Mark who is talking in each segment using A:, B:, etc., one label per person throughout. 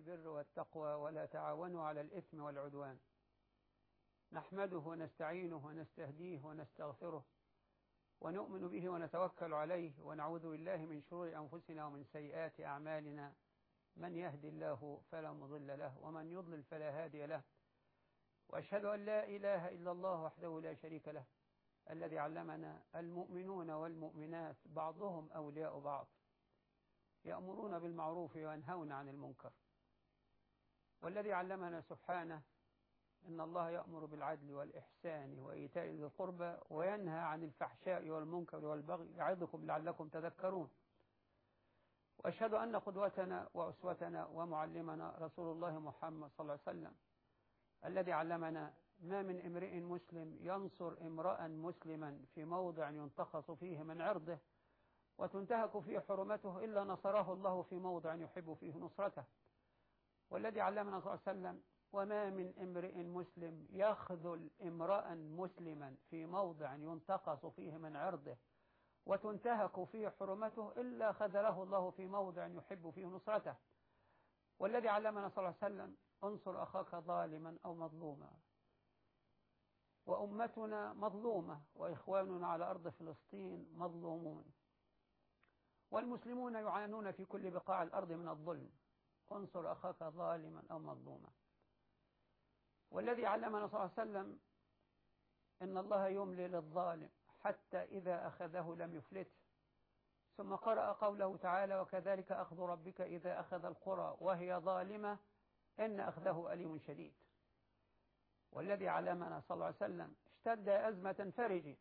A: البر والتقوى ولا تعاونوا على الإثم والعدوان. نحمده ونستعينه ونستهديه ونستغفره ونؤمن به ونتوكل عليه ونعوذ بالله من شرور أنفسنا ومن سيئات أعمالنا. من يهدي الله فلا مضل له ومن يضلل فلا هادي له. وأشهد أن لا إله إلا الله وحده لا شريك له الذي علمنا المؤمنون والمؤمنات بعضهم أولياء بعض. يأمرون بالمعروف وينهون عن المنكر. والذي علمنا سبحانه إن الله يأمر بالعدل والإحسان وإيتاء ذي القربى وينهى عن الفحشاء والمنكر والبغي يعظكم لعلكم تذكرون. وأشهد أن قدوتنا وأسوتنا ومعلمنا رسول الله محمد صلى الله عليه وسلم الذي علمنا ما من امرئ مسلم ينصر امرأ مسلما في موضع ينتخص فيه من عرضه وتنتهك فيه حرمته إلا نصره الله في موضع يحب فيه نصرته. والذي علمنا صلى الله عليه وسلم وما من امرئ مسلم يخذل امرأ مسلما في موضع ينتقص فيه من عرضه وتنتهك فيه حرمته إلا خذله الله في موضع يحب فيه نصرته. والذي علمنا صلى الله عليه وسلم انصر أخاك ظالما أو مظلوما. وأمتنا مظلومة وإخواننا على أرض فلسطين مظلومون. والمسلمون يعانون في كل بقاع الأرض من الظلم. انصر أخاك ظالما أو مظلوما. والذي علمنا صلى الله عليه وسلم إن الله يملي للظالم حتى إذا أخذه لم يفلته. ثم قرأ قوله تعالى وكذلك أخذ ربك إذا أخذ القرى وهي ظالمة إن أخذه أليم شديد. والذي علمنا صلى الله عليه وسلم اشتد أزمة فرج.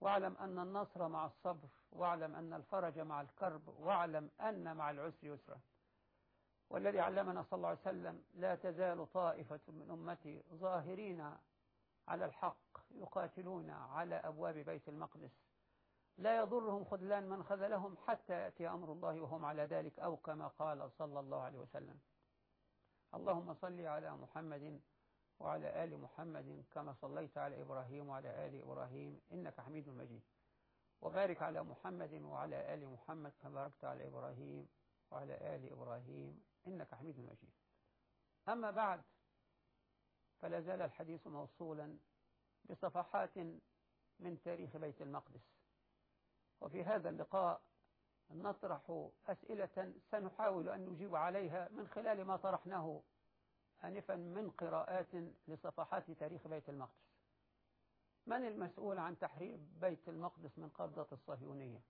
A: واعلم أن النصر مع الصبر واعلم أن الفرج مع الكرب واعلم أن مع العسر يسرا. والذي علمنا صلى الله عليه وسلم لا تزال طائفة من أمتي ظاهرين على الحق يقاتلون على أبواب بيت المقدس. لا يضرهم خذلان من خذلهم حتى يأتي أمر الله وهم على ذلك أو كما قال صلى الله عليه وسلم. اللهم صل على محمد وعلى آل محمد كما صليت على إبراهيم وعلى آل إبراهيم إنك حميد مجيد. وبارك على محمد وعلى آل محمد كما باركت على إبراهيم وعلى آل إبراهيم. إنك حميد مجيد. أما بعد فلا زال الحديث موصولا بصفحات من تاريخ بيت المقدس. وفي هذا اللقاء نطرح أسئلة سنحاول أن نجيب عليها من خلال ما طرحناه آنفا من قراءات لصفحات تاريخ بيت المقدس. من المسؤول عن تحرير بيت المقدس من قبضة الصهيونية؟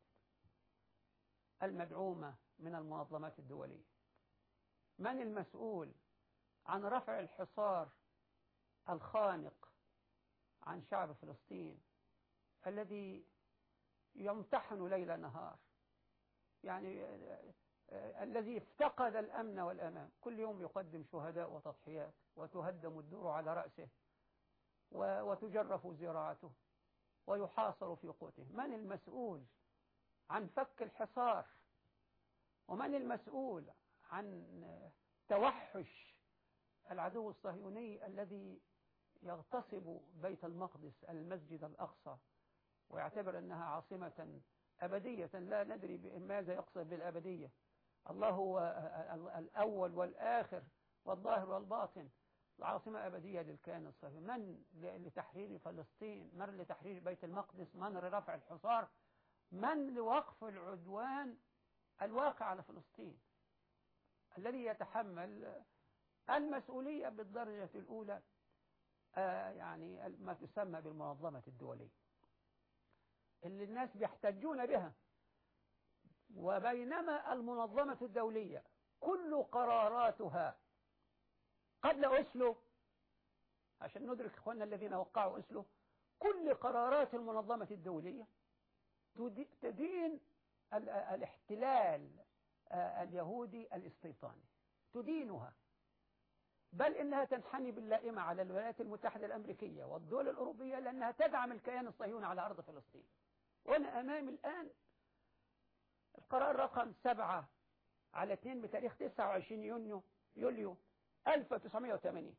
A: المدعومة من المنظمات الدولية. من المسؤول عن رفع الحصار الخانق عن شعب فلسطين الذي يمتحن ليل نهار؟ يعني الذي افتقد الأمن والأمان. كل يوم يقدم شهداء وتضحيات وتهدم الدور على رأسه وتجرف زراعته ويحاصر في قوته. من المسؤول عن فك الحصار؟ ومن المسؤول عن توحش العدو الصهيوني الذي يغتصب بيت المقدس المسجد الأقصى ويعتبر أنها عاصمة أبدية. لا ندري ماذا يقصد بالأبدية. الله هو الأول والآخر والظاهر والباطن. العاصمة أبدية للكيان الصهيوني. من لتحرير فلسطين؟ من لتحرير بيت المقدس؟ من لرفع الحصار؟ من لوقف العدوان الواقع على فلسطين؟ الذي يتحمل المسؤولية بالدرجة الأولى آه يعني ما تسمى بالمنظمة الدولية اللي الناس بيحتجون بها. وبينما المنظمة الدولية كل قراراتها قبل أسلو عشان ندرك إخواننا الذين وقعوا أسلو كل قرارات المنظمة الدولية تدين الاحتلال اليهودي الاستيطاني تدينها. بل إنها تنحني باللائمة على الولايات المتحدة الأمريكية والدول الأوروبية لأنها تدعم الكيان الصهيوني على أرض فلسطين. وأنا أمامي الآن القرار رقم سبعة على 2 بتاريخ 29 يونيو يوليو 1980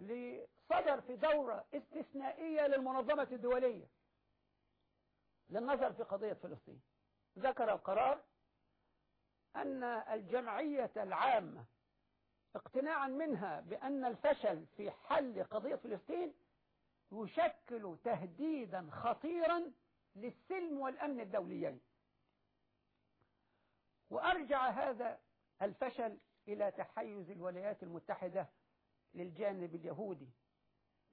A: اللي صدر في دورة استثنائية للمنظمة الدولية للنظر في قضية فلسطين. ذكر القرار أن الجمعية العامة اقتناعا منها بأن الفشل في حل قضية فلسطين يشكل تهديدا خطيرا للسلم والأمن الدوليين. وأرجع هذا الفشل إلى تحيز الولايات المتحدة للجانب اليهودي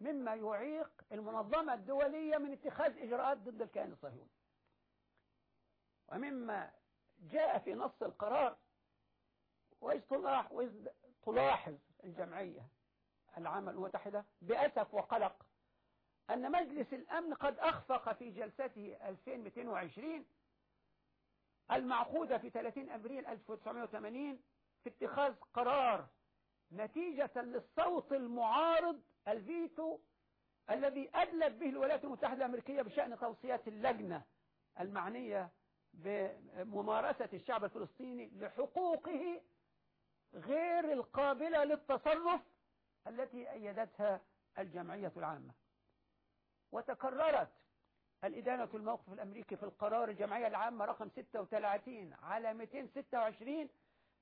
A: مما يعيق المنظمة الدولية من اتخاذ إجراءات ضد الكيان الصهيوني. ومما جاء في نص القرار. وإذ تلاحظ الجمعية العامة المتحدة؟ بأسف وقلق أن مجلس الأمن قد أخفق في جلسته 2220 المعقودة في 30 أبريل 1980 في اتخاذ قرار نتيجة للصوت المعارض الفيتو الذي أدلت به الولايات المتحدة الأمريكية بشأن توصيات اللجنة المعنية بممارسة الشعب الفلسطيني لحقوقه غير القابلة للتصرف التي أيدتها الجمعية العامة. وتكررت الإدانة الموقف الأمريكي في القرار الجمعية العامة رقم 36 على 226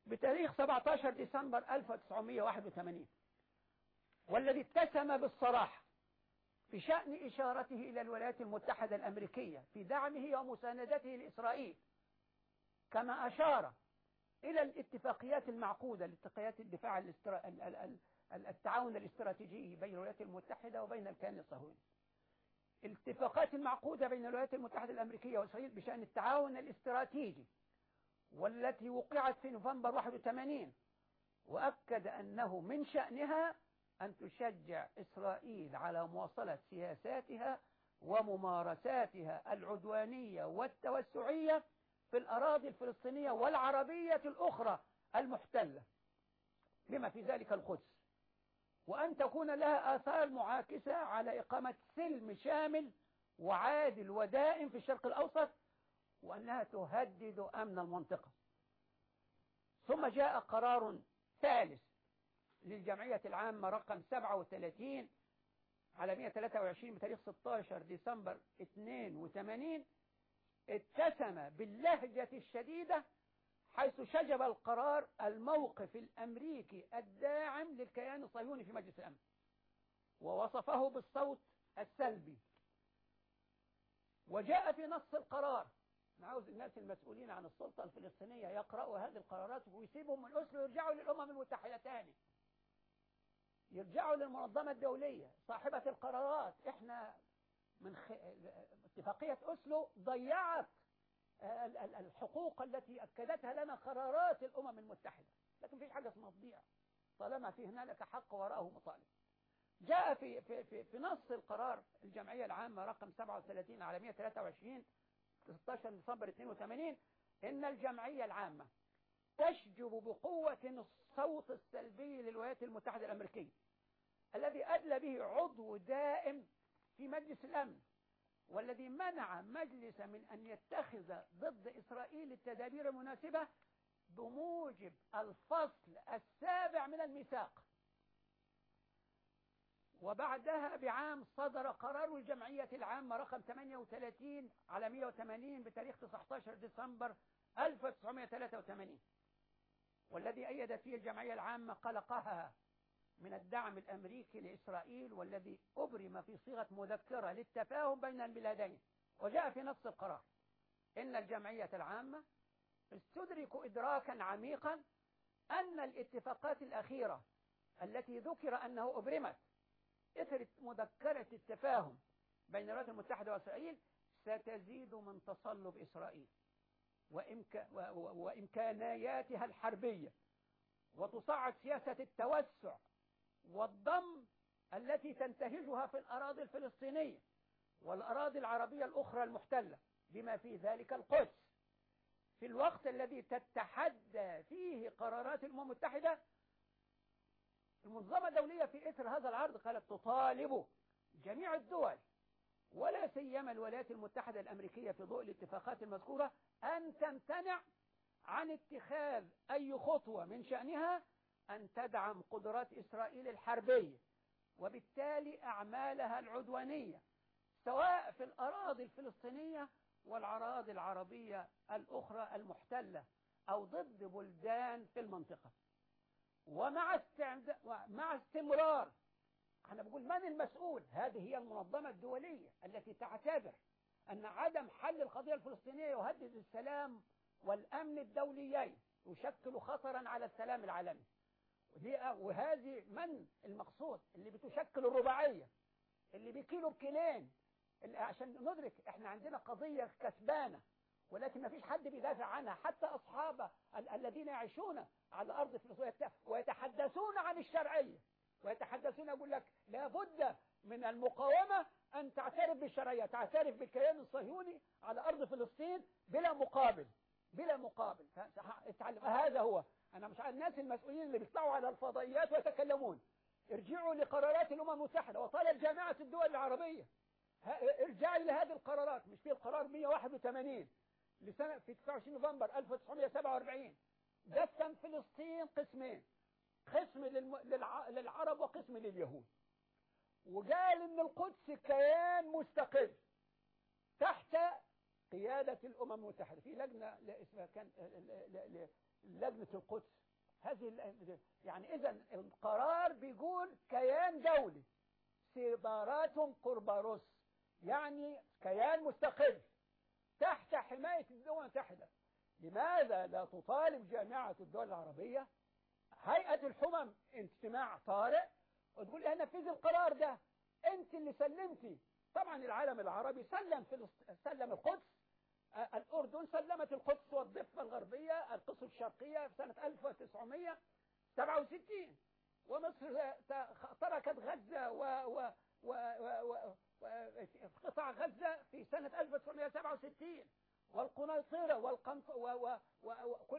A: بتاريخ 17 ديسمبر 1981 والذي اتسم بالصراحة في شأن إشارته إلى الولايات المتحدة الأمريكية في دعمه ومساندته لإسرائيل كما أشار إلى الاتفاقيات المعقودة لاتفاقيات الدفاع التعاون الاستراتيجي بين الولايات المتحدة وبين الكيان الصهيوني الاتفاقات المعقودة بين الولايات المتحدة الأمريكية وإسرائيل بشأن التعاون الاستراتيجي والتي وقعت في نوفمبر 81 وأكد أنه من شأنها أن تشجع إسرائيل على مواصلة سياساتها وممارساتها العدوانية والتوسعية في الأراضي الفلسطينية والعربية الأخرى المحتلة. بما في ذلك القدس. وأن تكون لها آثار معاكسة على إقامة سلم شامل وعادل ودائم في الشرق الأوسط وأنها تهدد أمن المنطقة. ثم جاء قرار ثالث للجمعية العامة رقم 37 على 123 بتاريخ 16 ديسمبر 82 اتسم باللهجة الشديدة حيث شجب القرار الموقف الأمريكي الداعم للكيان الصهيوني في مجلس الأمن. ووصفه بالصوت السلبي. وجاء في نص القرار. نعوز الناس المسؤولين عن السلطة الفلسطينية يقرأوا هذه القرارات ويسيبهم من أسلو ويرجعوا للأمم المتحدة تاني. يرجعوا للمنظمة الدولية صاحبة القرارات. إحنا من خ... اتفاقية أسلو ضيعت الحقوق التي أكدتها لنا قرارات الأمم المتحدة. لكن فيش حاجة اسمها تضيع. طالما في هنالك حق وراءه مطالب. جاء في, في, في, في نص القرار الجمعية العامة رقم 37 على 123 16 ديسمبر 82 إن الجمعية العامة تشجب بقوة الصوت السلبي للولايات المتحدة الأمريكية الذي أدلى به عضو دائم في مجلس الأمن والذي منع مجلس من أن يتخذ ضد إسرائيل التدابير المناسبة بموجب الفصل السابع من الميثاق. وبعدها بعام صدر قرار الجمعية العامة رقم 38 على 180 بتاريخ 19 ديسمبر 1983 والذي أيد فيه الجمعية العامة قلقها من الدعم الأمريكي لإسرائيل والذي أبرم في صيغة مذكرة للتفاهم بين البلادين وجاء في نص القرار إن الجمعية العامة استدرك إدراكا عميقا أن الاتفاقات الأخيرة التي ذكر أنه أبرمت إثر مذكرة التفاهم بين الولايات المتحدة وإسرائيل ستزيد من تصلب إسرائيل. وإمكانياتها الحربية وتصعد سياسة التوسع والضم التي تنتهجها في الأراضي الفلسطينية والأراضي العربية الأخرى المحتلة بما في ذلك القدس. في الوقت الذي تتحدى فيه قرارات الأمم المتحدة المنظمة الدولية في إثر هذا العرض قالت تطالب جميع الدول ولا سيما الولايات المتحدة الأمريكية في ضوء الاتفاقات المذكورة أن تمتنع عن اتخاذ أي خطوة من شأنها أن تدعم قدرات إسرائيل الحربية وبالتالي أعمالها العدوانية سواء في الأراضي الفلسطينية والأراضي العربية الأخرى المحتلة أو ضد بلدان في المنطقة. ومع مع استمرار إحنا بقول من المسؤول؟ هذه هي المنظمة الدولية التي تعتبر أن عدم حل القضية الفلسطينية يهدد السلام والأمن الدوليين يشكل خطرا على السلام العالمي. وهذه من المقصود؟ اللي بتشكل الرباعية اللي بيكيلوا بكيلين. اللي عشان ندرك إحنا عندنا قضية كسبانة ولكن ما فيش حد بيدافع عنها. حتى أصحاب الذين يعيشون على أرض فلسطين ويتحدثون عن الشرعية. ويتحدثون يقول لك لابد من المقاومة أن تعترف بالشرعية تعترف بالكيان الصهيوني على أرض فلسطين بلا مقابل بلا مقابل. اتعلم. هذا هو. أنا مش الناس المسؤولين اللي بيطلعوا على الفضائيات ويتكلمون ارجعوا لقرارات الأمم المتحدة وطالب جامعة الدول العربية. ارجعي لهذه القرارات. مش في القرار 181 لسنة في 29 نوفمبر 1947 قسم فلسطين قسمين قسم للعرب وقسم لليهود. وقال إن القدس كيان مستقل تحت قيادة الأمم المتحدة. في لجنة اسمها كان لجنة القدس. هذه يعني إذا القرار بيقول كيان دولي. سيبارات قرباروس يعني كيان مستقل تحت حماية الأمم المتحدة. لماذا لا تطالب جامعة الدول العربية؟ هيئة الحمم اجتماع طارئ. وتقول لها نفذي القرار ده. أنت اللي سلمتي. طبعا العالم العربي سلم سلم القدس. الأردن سلمت القدس والضفة الغربية القدس الشرقية في سنة 1967 ومصر تركت غزة و, و, و, و, و قطع غزة في سنة 1967 والقنيطرة والقنط و و و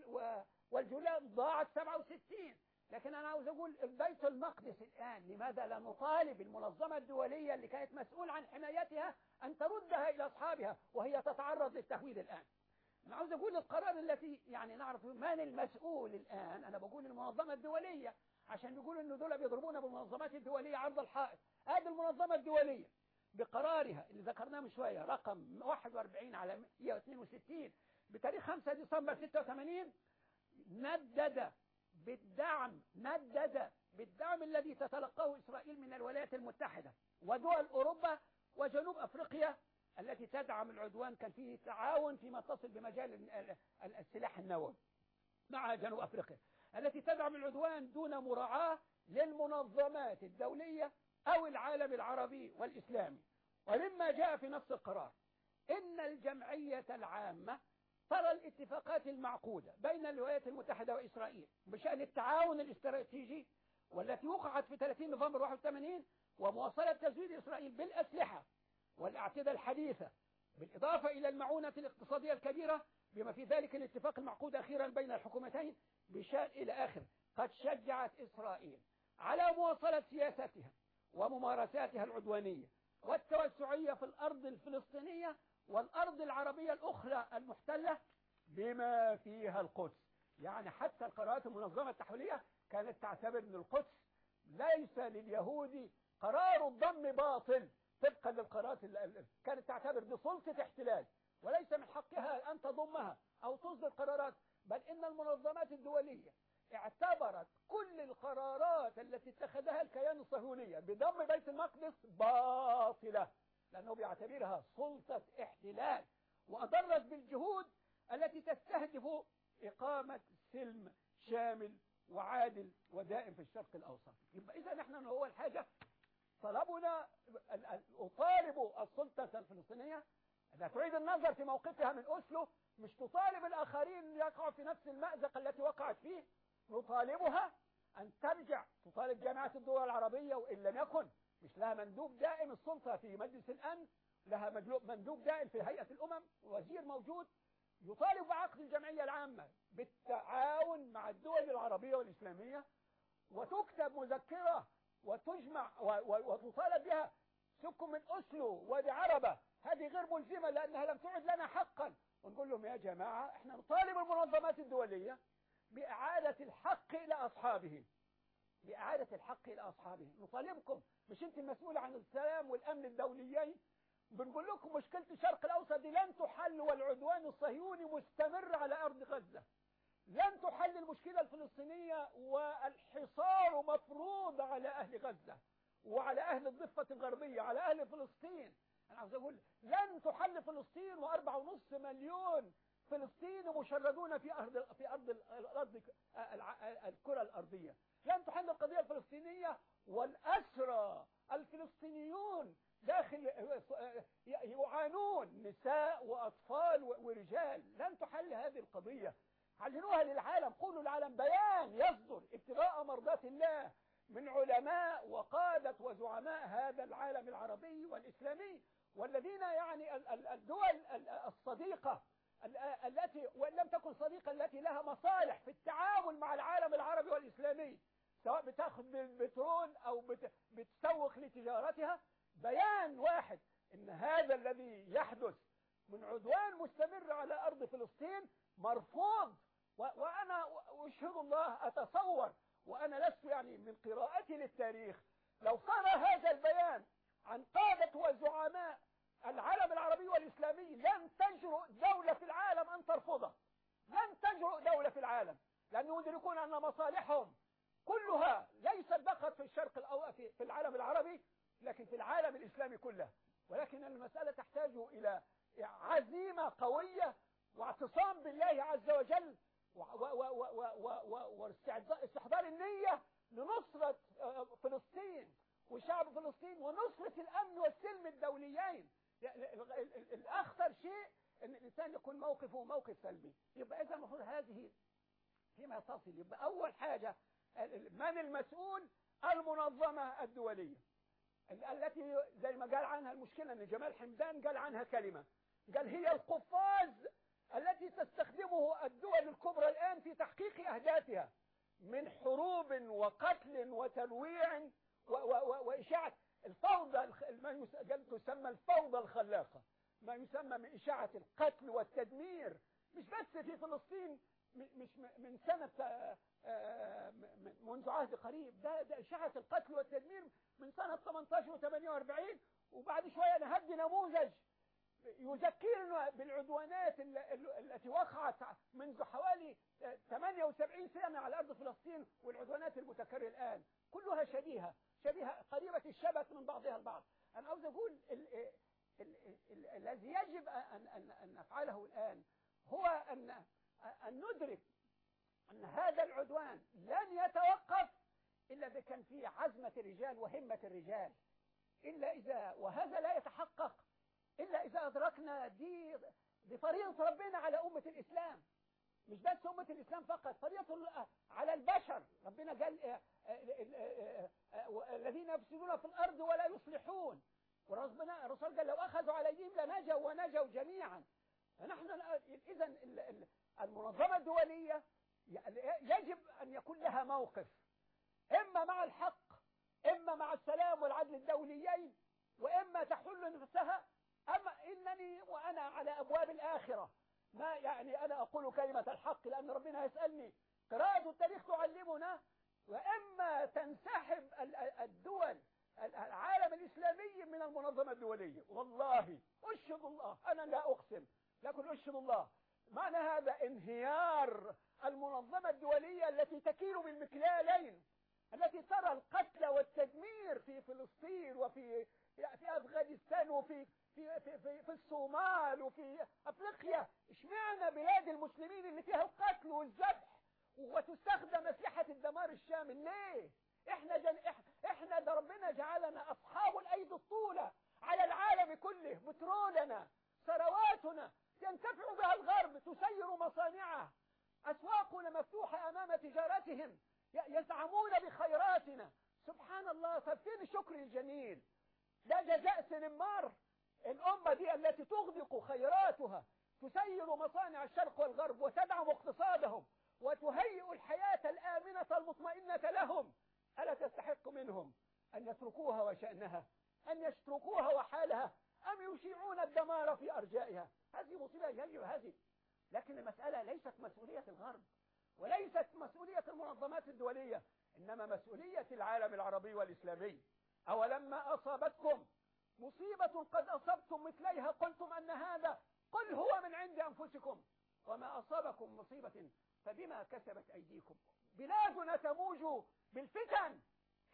A: و والجولان ضاعت 67 لكن أنا عاوز أقول بيت المقدس الآن لماذا لا نطالب المنظمة الدولية اللي كانت مسؤول عن حمايتها أن تردها إلى أصحابها وهي تتعرض للتهويد الآن؟ أنا عاوز أقول القرار التي يعني نعرف من المسؤول الآن أنا بقول المنظمة الدولية عشان يقولوا أن دول بيضربونا بالمنظمات الدولية عرض الحائط هذه المنظمة الدولية بقرارها اللي ذكرناه من شوية رقم 41 على 162 بتاريخ 5 ديسمبر 86 ندد بالدعم ندد بالدعم الذي تتلقاه إسرائيل من الولايات المتحدة ودول أوروبا وجنوب أفريقيا التي تدعم العدوان. كان فيه تعاون فيما تصل بمجال السلاح النووي مع جنوب أفريقيا التي تدعم العدوان دون مراعاة للمنظمات الدولية أو العالم العربي والإسلامي. ومما جاء في نفس القرار إن الجمعية العامة ترى الاتفاقات المعقودة بين الولايات المتحدة وإسرائيل بشأن التعاون الاستراتيجي والتي وقعت في 30 نوفمبر 81 ومواصلة تزويد إسرائيل بالأسلحة والأعتدة الحديثة بالإضافة إلى المعونة الاقتصادية الكبيرة بما في ذلك الاتفاق المعقود أخيرا بين الحكومتين بشأن إلى آخر. قد شجعت إسرائيل على مواصلة سياستها وممارساتها العدوانية والتوسعية في الأرض الفلسطينية والأرض العربية الأخرى المحتلة بما فيها القدس. يعني حتى القرارات المنظمة التحويلية كانت تعتبر أن القدس ليس لليهود قرار الضم باطل طبقا للقرارات كانت تعتبر دي سلطة احتلال وليس من حقها أن تضمها أو تصدر قرارات بل إن المنظمات الدولية اعتبرت كل القرارات التي اتخذها الكيان الصهيوني بضم بيت المقدس باطلة. لأنه بيعتبرها سلطة احتلال وأضرت بالجهود التي تستهدف إقامة سلم شامل وعادل ودائم في الشرق الأوسط. يبقى إذا نحن هو الحاجة. طلبنا أطالب السلطة الفلسطينية. أنها تعيد النظر في موقفها من أسلو مش تطالب الآخرين يقعوا في نفس المأزق التي وقعت فيه. نطالبها أن ترجع تطالب جامعة الدول العربية وإن لم يكن مش لها مندوب دائم السلطة في مجلس الأمن لها مندوب دائم في هيئة الأمم وزير موجود يطالب بعقد الجمعية العامة بالتعاون مع الدول العربية والإسلامية وتكتب مذكرة وتجمع وتطالب بها سكن من أسلو وادي عربة هذه غير ملزمة لأنها لم تعد لنا حقا. ونقول لهم يا جماعة إحنا نطالب المنظمات الدولية بإعادة الحق إلى أصحابه. بإعادة الحق إلى أصحابه. نطالبكم مش أنت المسؤولة عن السلام والأمن الدوليين؟ بنقول لكم مشكلة الشرق الأوسط دي لن تحل والعدوان الصهيوني مستمر على أرض غزة. لن تحل المشكلة الفلسطينية والحصار
B: على أهل غزة وعلى أهل الضفة الغربية على أهل فلسطين. أنا عاوز أقول لن تحل فلسطين وأربع ونص مليون فلسطيني مشردون في أرض في أرض الأرض الكرة الأرضية. لن تحل القضية الفلسطينية والأسرى الفلسطينيون داخل يعانون نساء وأطفال ورجال. لن تحل هذه القضية. علنوها للعالم. قولوا للعالم بيان يصدر ابتغاء مرضات الله من علماء وقادة وزعماء هذا العالم العربي والإسلامي والذين يعني الدول الصديقة التي وإن لم تكن صديقة التي لها مصالح في التعامل مع العالم العربي والإسلامي سواء بتاخذ بالبترول أو بتسوق لتجارتها بيان واحد إن هذا الذي يحدث من عدوان مستمر على أرض فلسطين مرفوض. وأنا أشهد الله أتصور وأنا لست يعني من قراءتي للتاريخ لو صار هذا البيان عن قادة وزعماء العالم العربي والإسلامي لن تجرؤ دولة في العالم أن ترفضه لن تجرؤ دولة في العالم. لأنهم يدركون أن مصالحهم كلها ليست فقط في الشرق الأو في العالم العربي لكن في العالم الإسلامي كله. ولكن المسألة تحتاج إلى عزيمة قوية واعتصام بالله عز وجل واستحضار النية لنصرة فلسطين وشعب فلسطين ونصرة الأمن والسلم الدوليين. الأخطر شيء أن الإنسان يكون موقفه موقف سلبي. يبقى إذا المفروض هذه فيما تصل يبقى أول حاجة من المسؤول؟ المنظمة الدولية. التي زي ما قال عنها المشكلة أن جمال حمدان قال عنها كلمة. قال هي القفاز التي تستخدمه الدول الكبرى الآن في تحقيق أهدافها من حروب وقتل وترويع وإشاعة. الفوضى ما تسمى الفوضى الخلاقة. ما يسمى من إشاعة القتل والتدمير. مش بس في فلسطين مش من سنة منذ عهد قريب. ده, ده إشاعة القتل والتدمير من سنة 18 و 48 وبعد شوية نهدي نموذج يذكرنا بالعدوانات التي وقعت منذ حوالي 78 سنة على أرض فلسطين والعدوانات المتكررة الآن. كلها شبيهة شبيهة قريبة الشبك من بعضها البعض. أنا عاوز أقول الذي يجب أن, أن, أن نفعله الآن هو أن, أن ندرك أن هذا العدوان لن يتوقف إلا إذا كان فيه عزمة الرجال وهمة الرجال. إلا إذا وهذا لا يتحقق إلا إذا أدركنا دي دي فريضة ربنا على أمة الإسلام. مش بس أمة الإسلام فقط فريضة على البشر. ربنا قال الذين يفسدون في الأرض ولا يصلحون. وربنا الرسول قال لو أخذوا على أيديهم لنجوا ونجوا جميعا. فنحن إذا المنظمة الدولية يجب أن يكون لها موقف. إما مع الحق إما مع السلام والعدل الدوليين وإما تحل نفسها أما إنني وأنا على أبواب الآخرة. ما يعني أنا أقول كلمة الحق لأن ربنا يسألني. قراءة التاريخ تعلمنا وإما تنسحب الدول العالم الإسلامي من المنظمة الدولية. والله أشهد الله. أنا لا أقسم لكن أشهد الله. معنى هذا انهيار المنظمة الدولية التي تكيل بالمكلالين التي ترى القتل والتدمير في فلسطين وفي في أفغانستان وفي في, في, في, في الصومال وفي أفريقيا. إشمعنى بلاد المسلمين اللي فيها القتل والذبح وتستخدم أسلحة الدمار الشامل؟ ليه؟ إحنا جن إحنا ده ربنا جعلنا أصحاب الأيدي الطولة على العالم كله بترولنا ثرواتنا. ينتفع بها الغرب تسير مصانعه أسواقنا مفتوحة أمام تجارتهم. يزعمون بخيراتنا. سبحان الله ففين الشكر الجميل؟ ده جزاء سنمار. الأمة دي التي تغدق خيراتها تسير مصانع الشرق والغرب وتدعم اقتصادهم وتهيئ الحياة الآمنة المطمئنة لهم. ألا تستحق منهم أن يتركوها وشأنها أن يتركوها وحالها أم يشيعون الدمار في أرجائها؟ هذه مصيبة يجب هذه. لكن المسألة ليست مسؤولية الغرب وليست مسؤولية المنظمات الدولية إنما مسؤولية العالم العربي والإسلامي. أولما أصابتكم مصيبة قد أصبتم مثليها قلتم أن هذا قل هو من عند أنفسكم. وما أصابكم مصيبة فبما كسبت أيديكم. بلادنا تموج بالفتن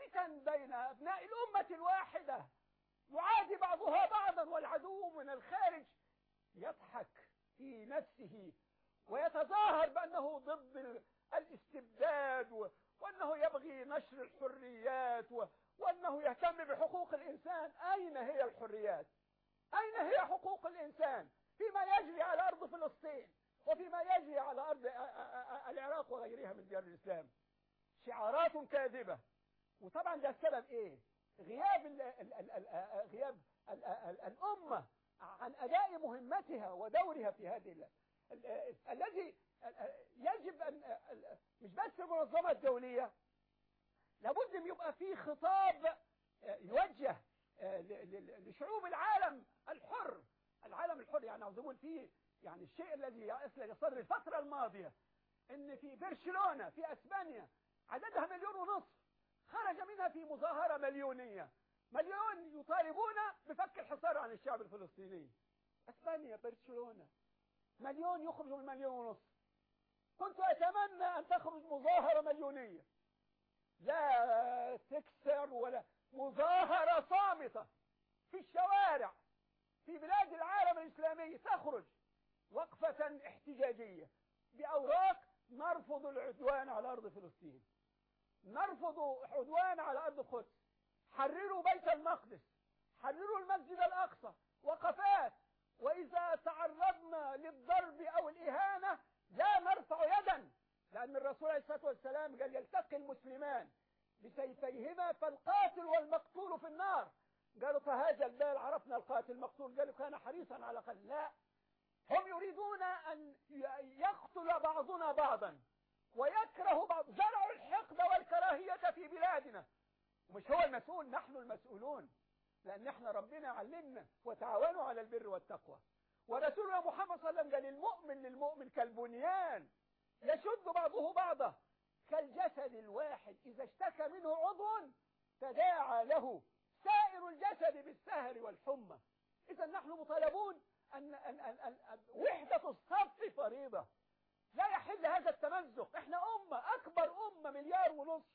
B: الفتن بين أبناء الأمة الواحدة. يعادي بعضها بعضا والعدو من الخارج يضحك في نفسه ويتظاهر بأنه ضد الاستبداد وأنه يبغي نشر الحريات وأنه يهتم بحقوق الإنسان. أين هي الحريات؟ أين هي حقوق الإنسان؟ فيما يجري على أرض فلسطين وفيما يجري على أرض العراق وغيرها من ديار الإسلام. شعارات كاذبة. وطبعا ده السبب إيه؟ غياب ال ال ال ال غياب ال ال الأمة عن أداء مهمتها ودورها في هذه الذي يجب أن مش بس المنظمة الدولية لابد أن يبقى في خطاب يوجه لشعوب العالم الحر. العالم الحر يعني أقول فيه يعني الشيء الذي يصدر الفترة الماضية إن في برشلونة في أسبانيا عددها مليون ونصف خرج منها في مظاهرة مليونية. مليون يطالبون بفك الحصار عن الشعب الفلسطيني. أسبانيا برشلونة مليون يخرج من مليون ونصف. كنت أتمنى أن تخرج مظاهرة مليونية. لا تكسر ولا مظاهرة صامتة في الشوارع في بلاد العالم الإسلامي تخرج وقفة احتجاجية بأوراق نرفض العدوان على أرض فلسطين. نرفض عدوان على أرض القدس حرروا بيت المقدس حرروا المسجد الأقصى وقفات وإذا تعرضنا للضرب أو الإهانة لا نرفع يدا. لأن الرسول عليه الصلاة والسلام قال يلتقي المسلمان بسيفيهما فالقاتل والمقتول في النار. قالوا فهذا البال عرفنا القاتل المقتول. قالوا كان حريصا على قتل. لا. هم يريدون أن يقتل بعضنا بعضا ويكره بعض. زرعوا الحقد والكراهية في بلادنا. ومش هو المسؤول؟ نحن المسؤولون. لأن إحنا ربنا علمنا وتعاونوا على البر والتقوى. ورسولنا محمد صلى الله عليه وسلم قال المؤمن للمؤمن كالبنيان. يشد بعضه بعضه كالجسد الواحد إذا اشتكى منه عضو تداعى له سائر الجسد بالسهر والحمى. إذا نحن مطالبون أن, أن, أن, أن وحدة الصف فريضة. لا يحل هذا التمزق. إحنا أمة أكبر أمة مليار ونصف.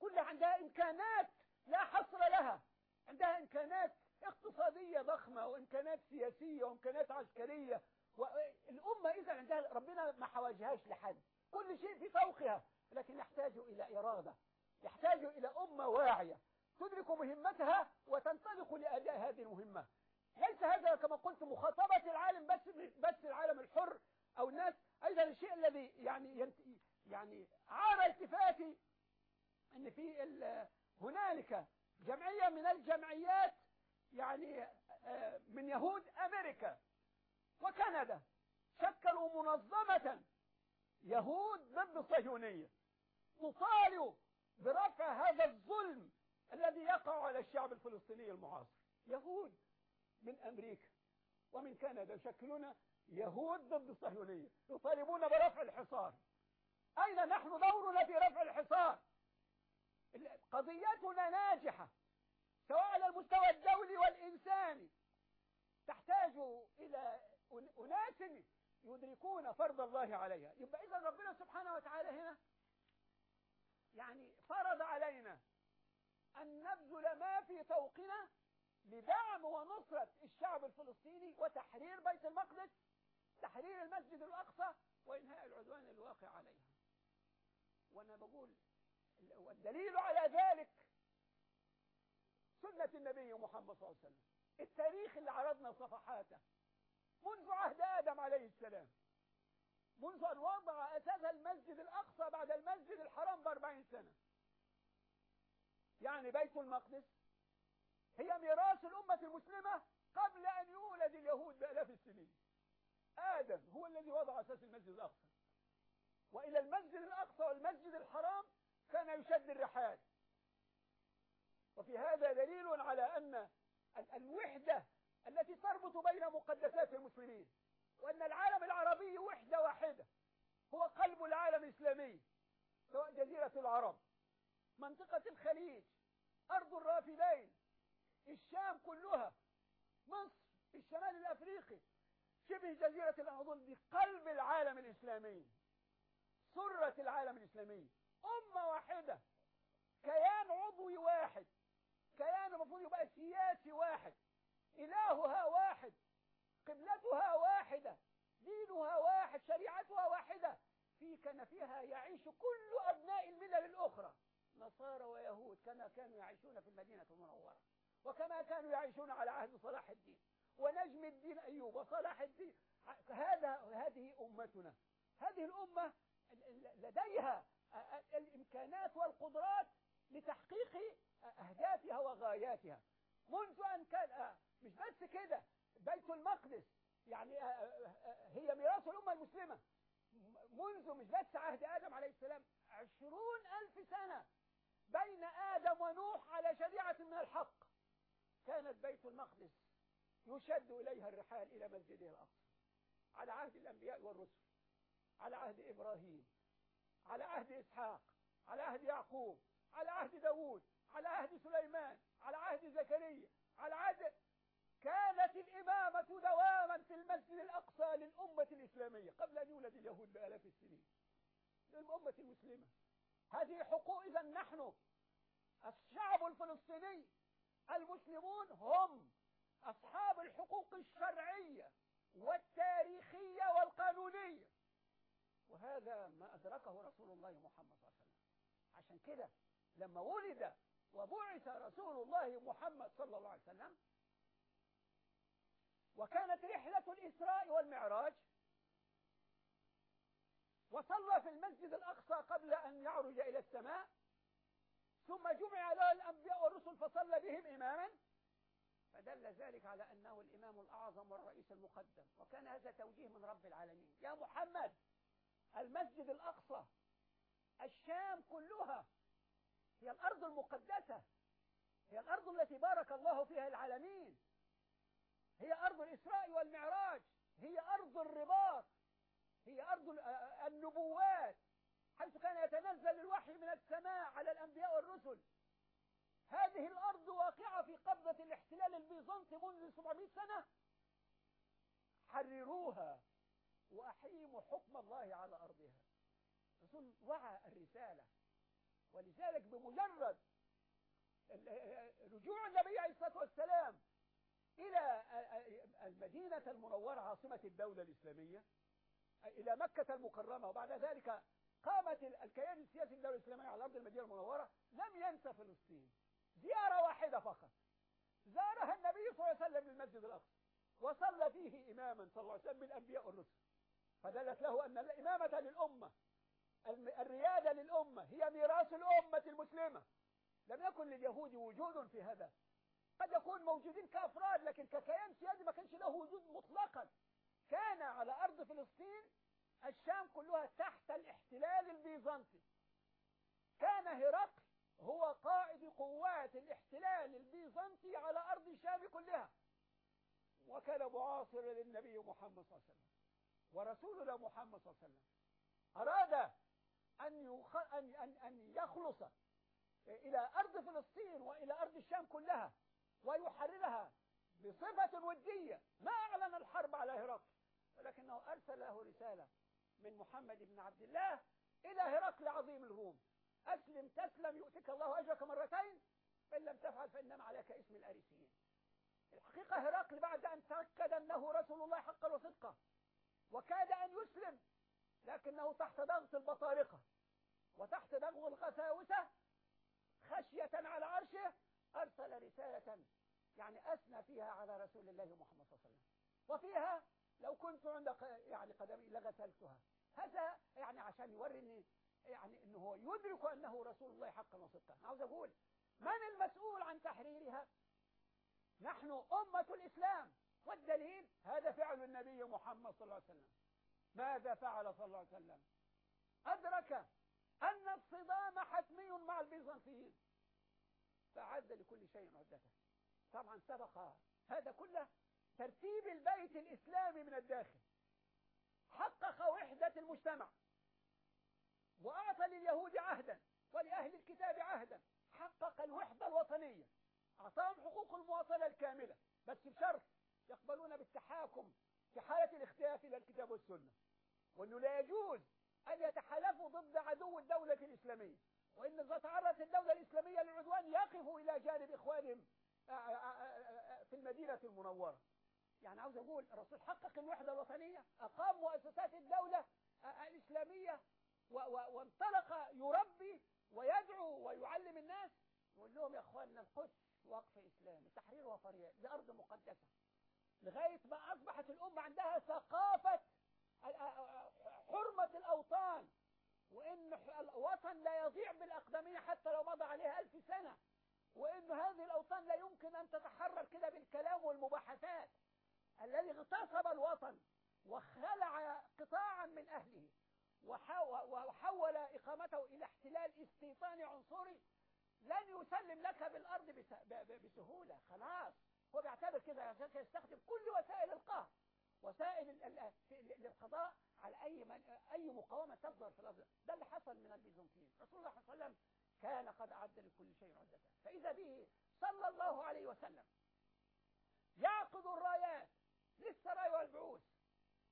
B: كل عندها إمكانات لا حصر لها. عندها إمكانات اقتصادية ضخمة وإمكانات سياسية وإمكانات عسكرية. والأمة إذا عندها ربنا ما حواجهاش لحد. كل شيء في فوقها لكن يحتاج إلى إرادة يحتاج إلى أمة واعية تدرك مهمتها وتنطلق لأداء هذه المهمة. ليس هذا كما قلت مخاطبة العالم بس بس العالم الحر أو الناس؟ أيضا الشيء الذي يعني يعني عار التفاتي أن في هنالك جمعية من الجمعيات يعني من يهود أمريكا. وكندا شكلوا منظمة يهود ضد الصهيونية تطالب برفع هذا الظلم الذي يقع على الشعب الفلسطيني المعاصر. يهود من أمريكا ومن كندا يشكلون يهود ضد الصهيونية يطالبون برفع الحصار. أين نحن دورنا في رفع الحصار؟ قضيتنا ناجحة سواء على المستوى الدولي والإنساني. تحتاج إلى أناس يدركون فرض الله عليها. يبقى إذا ربنا سبحانه وتعالى هنا يعني فرض علينا أن نبذل ما في طوقنا لدعم ونصرة الشعب الفلسطيني وتحرير بيت المقدس تحرير المسجد الأقصى وإنهاء العدوان الواقع عليها. وأنا بقول والدليل على ذلك سنة النبي محمد صلى الله عليه وسلم. التاريخ اللي عرضنا صفحاته منذ عهد آدم عليه السلام. منذ أن وضع أساس المسجد الأقصى بعد المسجد الحرام بأربعين سنة. يعني بيت المقدس هي ميراث الأمة المسلمة قبل أن يولد اليهود بألاف السنين. آدم هو الذي وضع أساس المسجد الأقصى. وإلى المسجد الأقصى والمسجد الحرام كان يشد الرحال. وفي هذا دليل على أن الوحدة التي تربط بين مقدسات المسلمين وأن العالم العربي وحدة واحدة هو قلب العالم الإسلامي سواء جزيرة العرب منطقة الخليج أرض الرافدين الشام كلها مصر الشمال الأفريقي شبه جزيرة الأعظم دي قلب العالم الإسلامي سرة العالم الإسلامي. أمة واحدة كيان عضوي واحد كيان المفروض يبقى سياسي واحد. إلهها واحد قبلتها واحدة دينها واحد شريعتها واحدة. في كنفها يعيش كل أبناء الملل الأخرى. نصارى ويهود كما كانوا يعيشون في المدينة المنورة وكما كانوا يعيشون على عهد صلاح الدين ونجم الدين أيوب وصلاح الدين. هذا هذه أمتنا. هذه الأمة لديها الإمكانات والقدرات لتحقيق أهدافها وغاياتها. منذ أن كان مش بس كده بيت المقدس يعني هي ميراث الأمة المسلمة. منذ مش بس عهد آدم عليه السلام عشرون ألف سنة بين آدم ونوح على شريعة من الحق كانت بيت المقدس يشد إليها الرحال إلى مسجده الأقصى على عهد الأنبياء والرسل على عهد إبراهيم على عهد إسحاق على عهد يعقوب على عهد داوود. على عهد سليمان على عهد زكريا على عهد كانت الإمامة دواما في المسجد الأقصى للأمة الإسلامية قبل أن يولد اليهود بآلاف السنين. للأمة المسلمة. هذه حقوق إذا نحن الشعب الفلسطيني المسلمون هم أصحاب الحقوق الشرعية والتاريخية والقانونية. وهذا ما أدركه رسول الله محمد صلى الله عليه وسلم. عشان كده لما ولد وبعث رسول الله محمد صلى الله عليه وسلم. وكانت رحلة الإسراء والمعراج. وصلى في المسجد الأقصى قبل أن يعرج إلى السماء. ثم جمع له الأنبياء والرسل فصلى بهم إماما. فدل ذلك على أنه الإمام الأعظم والرئيس المقدم. وكان هذا توجيه من رب العالمين. يا محمد المسجد الأقصى الشام كلها هي الأرض المقدسة. هي الأرض التي بارك الله فيها العالمين. هي أرض الإسراء والمعراج. هي أرض الرباط. هي أرض النبوات. حيث كان يتنزل الوحي من السماء على الأنبياء والرسل. هذه الأرض واقعة في قبضة الاحتلال البيزنطي منذ 700 سنة. حرروها وأحيموا حكم الله على أرضها. الرسول وعى الرسالة. ولذلك بمجرد رجوع النبي عليه الصلاة والسلام إلى المدينة المنورة عاصمة الدولة الإسلامية إلى مكة المكرمة وبعد ذلك قامت الكيان السياسي الدولة الإسلامية على أرض المدينة المنورة لم ينسى فلسطين. زيارة واحدة فقط. زارها النبي صلى الله عليه وسلم للمسجد الأقصى. وصلى فيه إماما صلى الله عليه وسلم بالأنبياء والرسل فدلت له أن الإمامة للأمة الريادة للأمة هي ميراث الأمة المسلمة. لم يكن لليهود وجود في هذا. قد يكون موجودين كأفراد لكن ككيان سيادي ما كانش له وجود مطلقا. كان على أرض فلسطين الشام كلها تحت الاحتلال البيزنطي. كان هرقل هو قائد قوات الاحتلال البيزنطي على أرض الشام كلها. وكان معاصرا للنبي محمد صلى الله عليه وسلم. ورسولنا محمد صلى الله عليه وسلم. أراد أن, يخ... أن... أن... أن يخلص إلى أرض فلسطين وإلى أرض الشام كلها ويحررها بصفة ودية. ما أعلن الحرب على هرقل ولكنه أرسل له رسالة من محمد بن عبد الله إلى هرقل عظيم الروم أسلم تسلم يؤتك الله أجرك مرتين فإن لم تفعل فإنما عليك اسم الأريسيين. الحقيقة هرقل بعد أن تأكد أنه رسول الله حقا وصدقا وكاد أن يسلم لكنه تحت ضغط البطارقة وتحت ضغط القساوسة خشية على عرشه أرسل رسالة يعني أثنى فيها على رسول الله محمد صلى الله عليه وسلم. وفيها لو كنت عند يعني قدمي لغسلتها. هذا يعني عشان يوري يعني إنه هو يدرك أنه رسول الله حقا وصدقا. عاوز أقول من المسؤول عن تحريرها؟ نحن أمة الإسلام. والدليل؟ هذا فعل النبي محمد صلى الله عليه وسلم. ماذا فعل صلى الله عليه وسلم؟ أدرك أن الصدام حتمي مع البيزنطيين فعد لكل شيء عدته طبعا سبق هذا كله ترتيب البيت الإسلامي من الداخل. حقق وحدة المجتمع. وأعطى لليهود عهدا ولأهل الكتاب عهدا. حقق الوحدة الوطنية. أعطاهم حقوق المواطنة الكاملة. بس بشرط يقبلون بالتحاكم في حالة الاختلاف إلى الكتاب والسنة. وأنه لا يجوز أن يتحالفوا ضد عدو الدولة الإسلامية وإن إذا تعرضت الدولة الإسلامية للعدوان يقفوا إلى جانب إخوانهم في المدينة المنورة. يعني عاوز أقول الرسول حقق الوحدة الوطنية أقام مؤسسات الدولة الإسلامية وانطلق يربي ويدعو ويعلم الناس يقول لهم يا إخواننا القدس وقف إسلامي تحرير وفريق دي ارض مقدسة لغاية ما أصبحت الأمة عندها ثقافة حرمة الأوطان وإن الوطن لا يضيع بالاقدميه حتى لو مضى عليها ألف سنة وإن هذه الأوطان لا يمكن أن تتحرر كده بالكلام والمباحثات. الذي اغتصب الوطن وخلع قطاعا من أهله وحول إقامته إلى احتلال استيطاني عنصري لن يسلم لك بالأرض بسهولة خلاص. هو بيعتبر كده يستخدم كل وسائل القهر. وسائل للقضاء على أي من أي مقاومة تصدر في الأرض. ده اللي حصل من البيزنطيين. رسول الله صلى الله عليه وسلم كان قد أعد لكل شيء عدته فإذا به صلى الله عليه وسلم يعقد الرايات للسرايا والبعوث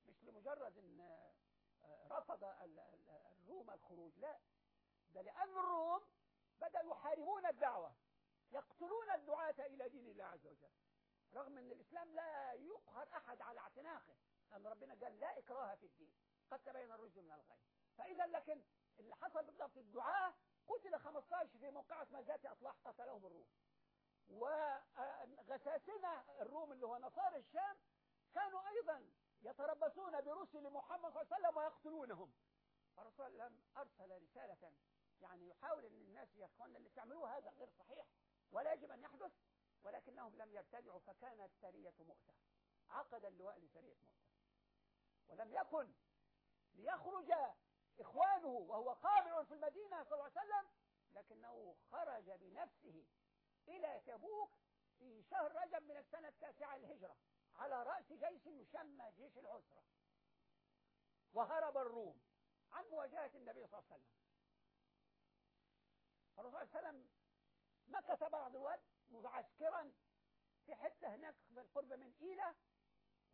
B: مش لمجرد إن رفض الروم الخروج لا. ده لأن الروم بدأوا يحاربون الدعوة يقتلون الدعاة إلى دين الله عز وجل. رغم أن الإسلام لا يقهر أحد على اعتناقه لأن ربنا قال لا إكراه في الدين قد تبين الرشد من الغي. فإذا لكن اللي حصل بالضبط الدعاة قتل 15 في موقعة مزات أطلاح قتلهم الروم. وغساسنة الروم اللي هو نصارى الشام كانوا أيضا يتربصون برسل محمد صلى الله عليه وسلم ويقتلونهم. عليه وسلم أرسل رسالة يعني يحاول إن الناس يا إخواننا اللي تعملوه هذا غير صحيح ولا يجب أن يحدث. ولكنهم لم يرتدعوا فكانت سرية مؤتة. عقد اللواء لسرية مؤتة. ولم يكن ليخرج إخوانه وهو قابع في المدينة صلى الله عليه وسلم لكنه خرج بنفسه إلى تبوك في شهر رجب من السنة التاسعة الهجرة على رأس جيش يسمى جيش العسرة. وهرب الروم عن مواجهة النبي صلى الله عليه وسلم. الرسول صلى الله عليه وسلم مكث بعض الوقت معسكرا في حتة هناك بالقرب من إيلة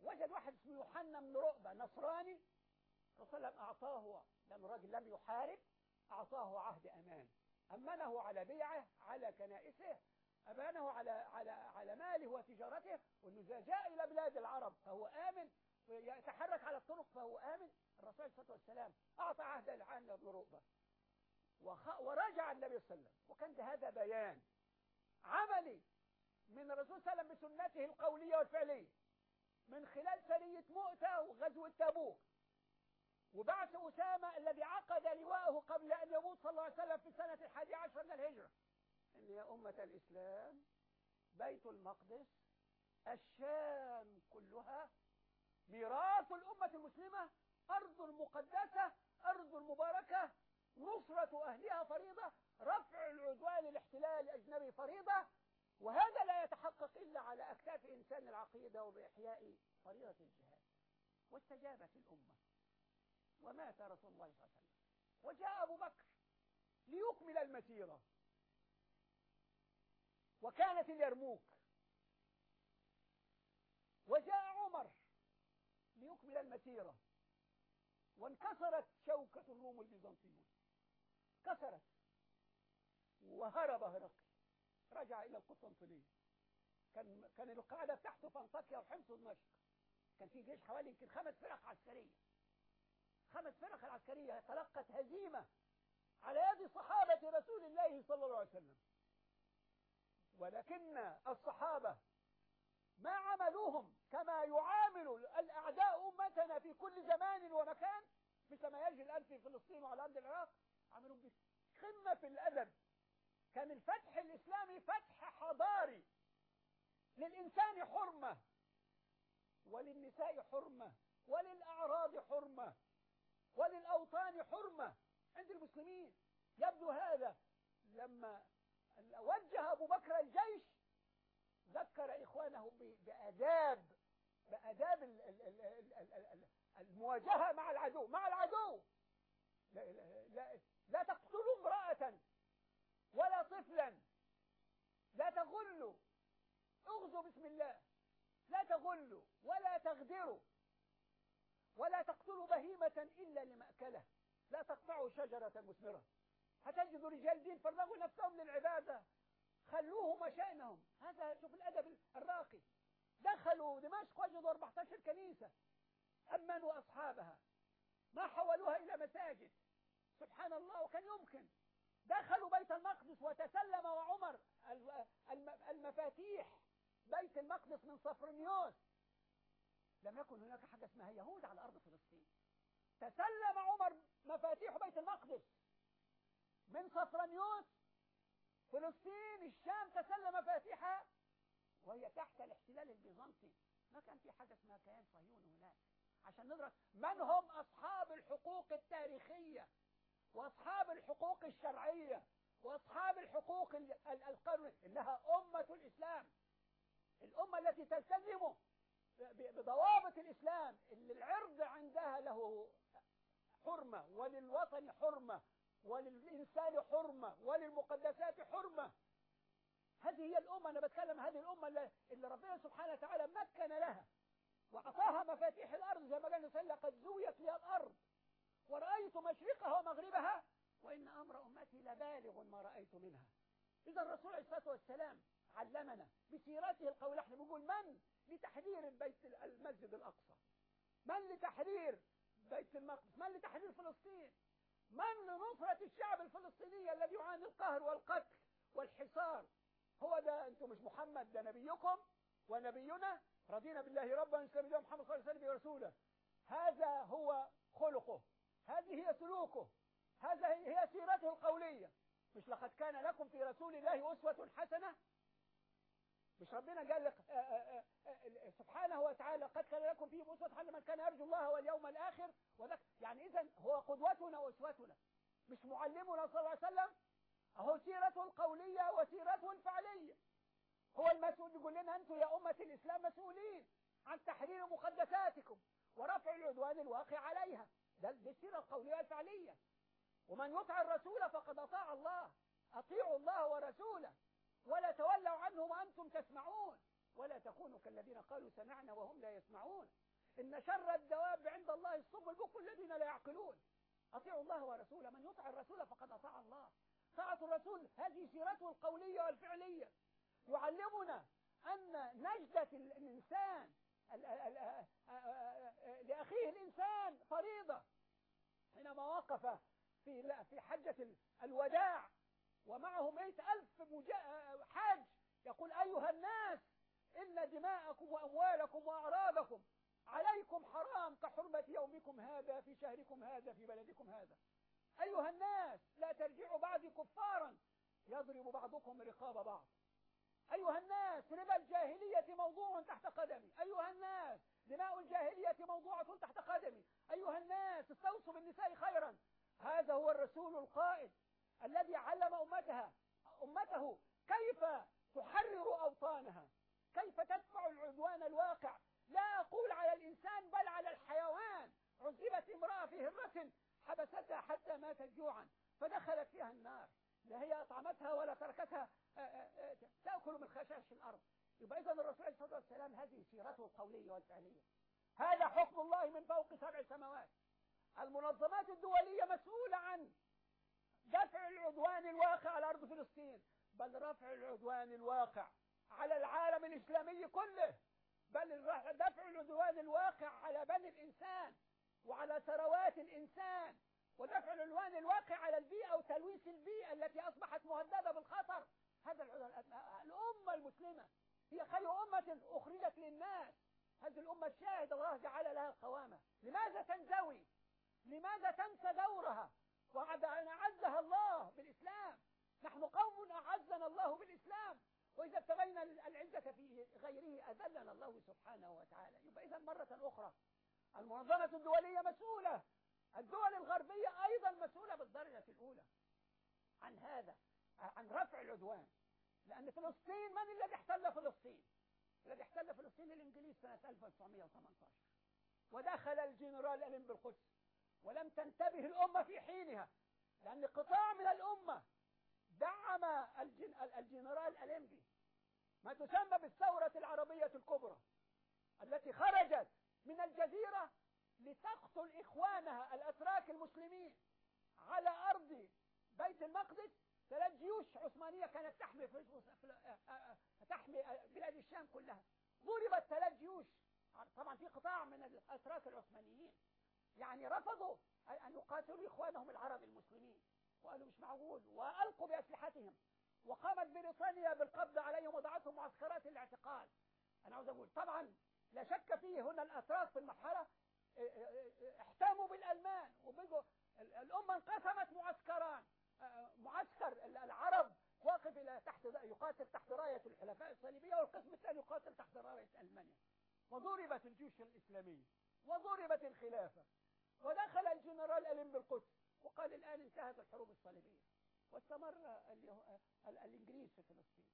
B: وجد واحد اسمه يوحنا بن رؤبة نصراني. الرسول صلى الله عليه وسلم أعطاه لأن الراجل لم يحارب أعطاه عهد أمان. أمنه على بيعه على كنائسه أمانه على على على ماله وتجارته وأنه إذا جاء إلى بلاد العرب. فهو آمن ويتحرك على الطرق فهو آمن. الرسول عليه الصلاة والسلام أعطى عهد لعان بن رؤبة. ورجع النبي صلى الله عليه وسلم. وكان هذا بيان. عملي من الرسول صلى الله عليه وسلم بسنته القولية والفعلية. من خلال سرية مؤتة وغزوة تبوك. وبعث أسامة الذي عقد لواءه قبل أن يموت صلى الله عليه وسلم في السنة الحادية عشر من الهجرة. إن يا أمة الإسلام بيت المقدس الشام كلها ميراث الأمة المسلمة أرض مقدسة أرض مباركة نصرة أهلها فريضة رفع العدوان الاحتلال الأجنبي فريضة وهذا لا يتحقق إلا على أكتاف إنسان العقيدة وبإحياء فريضة الجهاد. واستجابت الأمة. ومات رسول الله صلى الله عليه وسلم. وجاء أبو بكر ليكمل المسيرة. وكانت اليرموك. وجاء عمر ليكمل المسيرة. وانكسرت شوكة الروم البيزنطيون. كسرت. وهرب هرقل رجع إلى القسطنطينية. كان كان القاعدة بتاعته في أنطاكيا وحمص ودمشق. كان في جيش حوالي يمكن خمس فرق عسكرية. خمس فرق العسكرية تلقت هزيمة على يد صحابة رسول الله صلى الله عليه وسلم. ولكن الصحابة ما عملوهم كما يعامل الأعداء أمتنا في كل زمان ومكان مثل ما يجري الآن في فلسطين وعلى أرض العراق. عملوا بقمة في الأدب. كان الفتح الإسلامي فتح حضاري. للإنسان حرمة. وللنساء حرمة. وللأعراض حرمة. وللأوطان حرمة. عند المسلمين يبدو هذا لما وجه أبو بكر الجيش ذكر إخوانه بأداب بأداب المواجهة مع العدو مع العدو. لا, لا, لا تقتلوا امرأة ولا طفلا. لا تغلوا. اغزوا بسم الله. لا تغلوا ولا تغدروا. ولا تقتلوا بهيمة إلا لمأكلة. لا تقطعوا شجرة مثمرة هتجدوا رجال دين فرغوا نفسهم للعبادة. خلوهم شأنهم هذا شوف الأدب الراقي. دخلوا دمشق وجدوا 14 كنيسة. أمنوا أصحابها. ما حولوها إلى مساجد. سبحان الله وكان يمكن. دخلوا بيت المقدس وتسلم وعمر مفاتيح بيت المقدس من صفرنيوس. لم يكن هناك حاجة اسمها يهود على أرض فلسطين. تسلم عمر مفاتيح بيت المقدس من صفرنيوس. فلسطين الشام تسلم مفاتيحها. وهي تحت الاحتلال البيزنطي. ما كان في حاجة اسمها كيان صهيوني هناك. عشان ندرك من هم أصحاب الحقوق التاريخية؟ وأصحاب الحقوق الشرعية وأصحاب الحقوق القرن إنها أمة الإسلام. الأمة التي تلتزم بضوابط الإسلام. اللي العرض عندها له حرمة وللوطن حرمة وللإنسان حرمة وللمقدسات حرمة. هذه هي الأمة أنا بتكلم هذه الأمة اللي ربنا سبحانه وتعالى مكن لها وأعطاها مفاتيح الأرض زي ما قال نسأل قد زويت لي الأرض. ورأيت مشرقها ومغربها وإن أمر أمتي لبالغ ما رأيت منها. إذا الرسول عليه الصلاة والسلام علمنا بسيرته القول إحنا بنقول من لتحرير البيت المسجد الأقصى؟ من لتحرير بيت المقدس؟ من لتحرير فلسطين؟ من لنصرة الشعب الفلسطيني الذي يعاني القهر والقتل والحصار؟ هو ده أنتم مش محمد ده نبيكم ونبينا. رضينا بالله ربا الله محمد صلى الله عليه وسلم ورسوله. هذا هو خلقه. هذه هي سلوكه. هذا هي سيرته القولية. مش لقد كان لكم في رسول الله أسوة حسنة؟ مش ربنا قال لك سبحانه وتعالى قد كان لكم فيه أسوة حسنة من كان يرجو الله واليوم الآخر وذلك يعني إذا هو قدوتنا وأسوتنا مش معلمنا صلى الله عليه وسلم؟ أهو سيرته القولية وسيرته الفعلية. هو المسؤول يقول لنا أنتم يا أمة الإسلام مسؤولين عن تحرير مقدساتكم ورفع العدوان الواقع عليها. ده دي السيرة القولية والفعلية ومن يطع الرسول فقد أطاع الله. أطيعوا الله ورسوله. ولا تولوا عنه وأنتم تسمعون. ولا تكونوا كالذين قالوا سمعنا وهم لا يسمعون. إن شر الدواب عند الله الصب البكم الذين لا يعقلون. أطيعوا الله ورسوله. من يطع الرسول فقد أطاع الله. طاعة الرسول هذه سيرته القولية والفعلية. يعلمنا أن نجدة الإنسان لأخيه الإنسان فريضة. حينما وقف في في حجة الوداع ومعه مئة ألف حاج يقول أيها الناس إن دماءكم وأموالكم وأعراضكم عليكم حرام كحرمة يومكم هذا في شهركم هذا في بلدكم هذا. أيها الناس لا ترجعوا بعدي كفارا يضرب بعضكم رقاب بعض. أيها الناس ربا الجاهلية موضوع تحت قدمي. أيها الناس دماء الجاهلية موضوعة تحت قدمي أيها استوصوا بالنساء خيرا. هذا هو الرسول القائد الذي علم أمتها أمته كيف تحرر أوطانها كيف تدفع العدوان الواقع. لا أقول على الإنسان بل على الحيوان. عذبت امرأة في هرة حبستها حتى ماتت جوعا فدخلت فيها النار. لا هي أطعمتها ولا تركتها. تأكل من خشاش الأرض. يبقى إذن الرسول عليه الصلاة والسلام هذه سيرته القولية والفعلية. هذا حكم الله من فوق سبع سماوات. المنظمات الدولية مسؤولة عن دفع العدوان الواقع على أرض فلسطين بل رفع العدوان الواقع على العالم الإسلامي كله بل دفع العدوان الواقع على بني الإنسان وعلى ثروات الإنسان ودفع العدوان الواقع على البيئة وتلويث البيئة التي أصبحت مهددة بالخطر. هذا الأمة المسلمة هي خير أمة أخرجت للناس. هذه الأمة الشاهد الله جعل لها قوامة. لماذا تنزوي؟ لماذا تنسى دورها؟ وعد أن أعزها الله بالإسلام. نحن قوم أعزنا الله بالإسلام. وإذا ابتغينا العزة في غيره أذلنا الله سبحانه وتعالى. يبقى إذا مرة أخرى المنظمة الدولية مسؤولة. الدول الغربية أيضا مسؤولة بالدرجة الأولى. عن هذا عن رفع العدوان. لأن فلسطين من الذي احتل فلسطين؟ الذي احتل فلسطين الإنجليز سنة 1918 ودخل الجنرال ألين بالقدس. ولم تنتبه الأمة في حينها لأن قطاع من الأمة دعم الجن... الجنرال أليمبي ما تسمى بالثورة العربية الكبرى التي خرجت من الجزيرة لتقتل إخوانها الأتراك المسلمين على أرض بيت المقدس. ثلاث جيوش عثمانية كانت تحمي في تحمي بلاد الشام كلها. ضربت ثلاث جيوش. طبعا في قطاع من الأتراك العثمانيين. يعني رفضوا أن يقاتلوا إخوانهم العرب المسلمين. وقالوا مش معقول. وألقوا بأسلحتهم. وقامت بريطانيا بالقبض عليهم وضعتهم طبعا لا شك فيه هنا الأتراك في المرحلة احتاموا بالألمان. وبقوا الأمة انقسمت معسكران. معسكر العرب واقف إلى تحت يقاتل تحت راية الحلفاء الصليبية والقسم الثاني يقاتل تحت راية ألمانيا. وضربت الجيوش الإسلامية. وضربت الخلافة. ودخل الجنرال ألين بالقدس وقال الآن انتهت الحروب الصليبية. واستمر الإنجليز في فلسطين.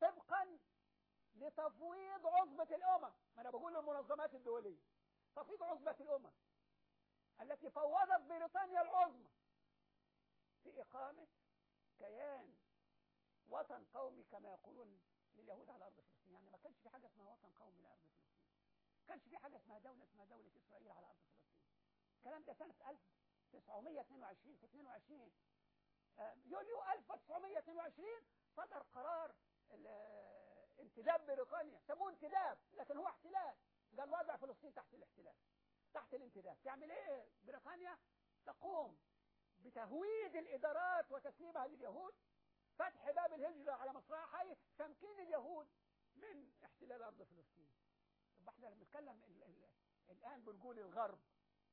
B: طبقا لتفويض عصبة الأمم. ما أنا بقول للمنظمات الدولية. تفويض عصبة الأمم التي فوضت بريطانيا العظمى في إقامة كيان وطن قومي كما يقولون لليهود على أرض فلسطين. يعني ما كانش في حاجة اسمها وطن قومي لأرض فلسطين. كانش في حاجة اسمها دولة اسمها دولة إسرائيل على أرض فلسطين. الكلام ده سنة 1922 في 22 يوليو 1922 صدر قرار انتداب بريطانيا. سموه انتداب لكن هو احتلال. قال وضع فلسطين تحت الاحتلال تحت الانتداب. تعمل إيه؟ بريطانيا تقوم بتهويد الإدارات وتسليمها لليهود. فتح باب الهجرة على مصراع حي تمكين اليهود من احتلال أرض فلسطين. طب إحنا بنتكلم الآن بنقول الغرب.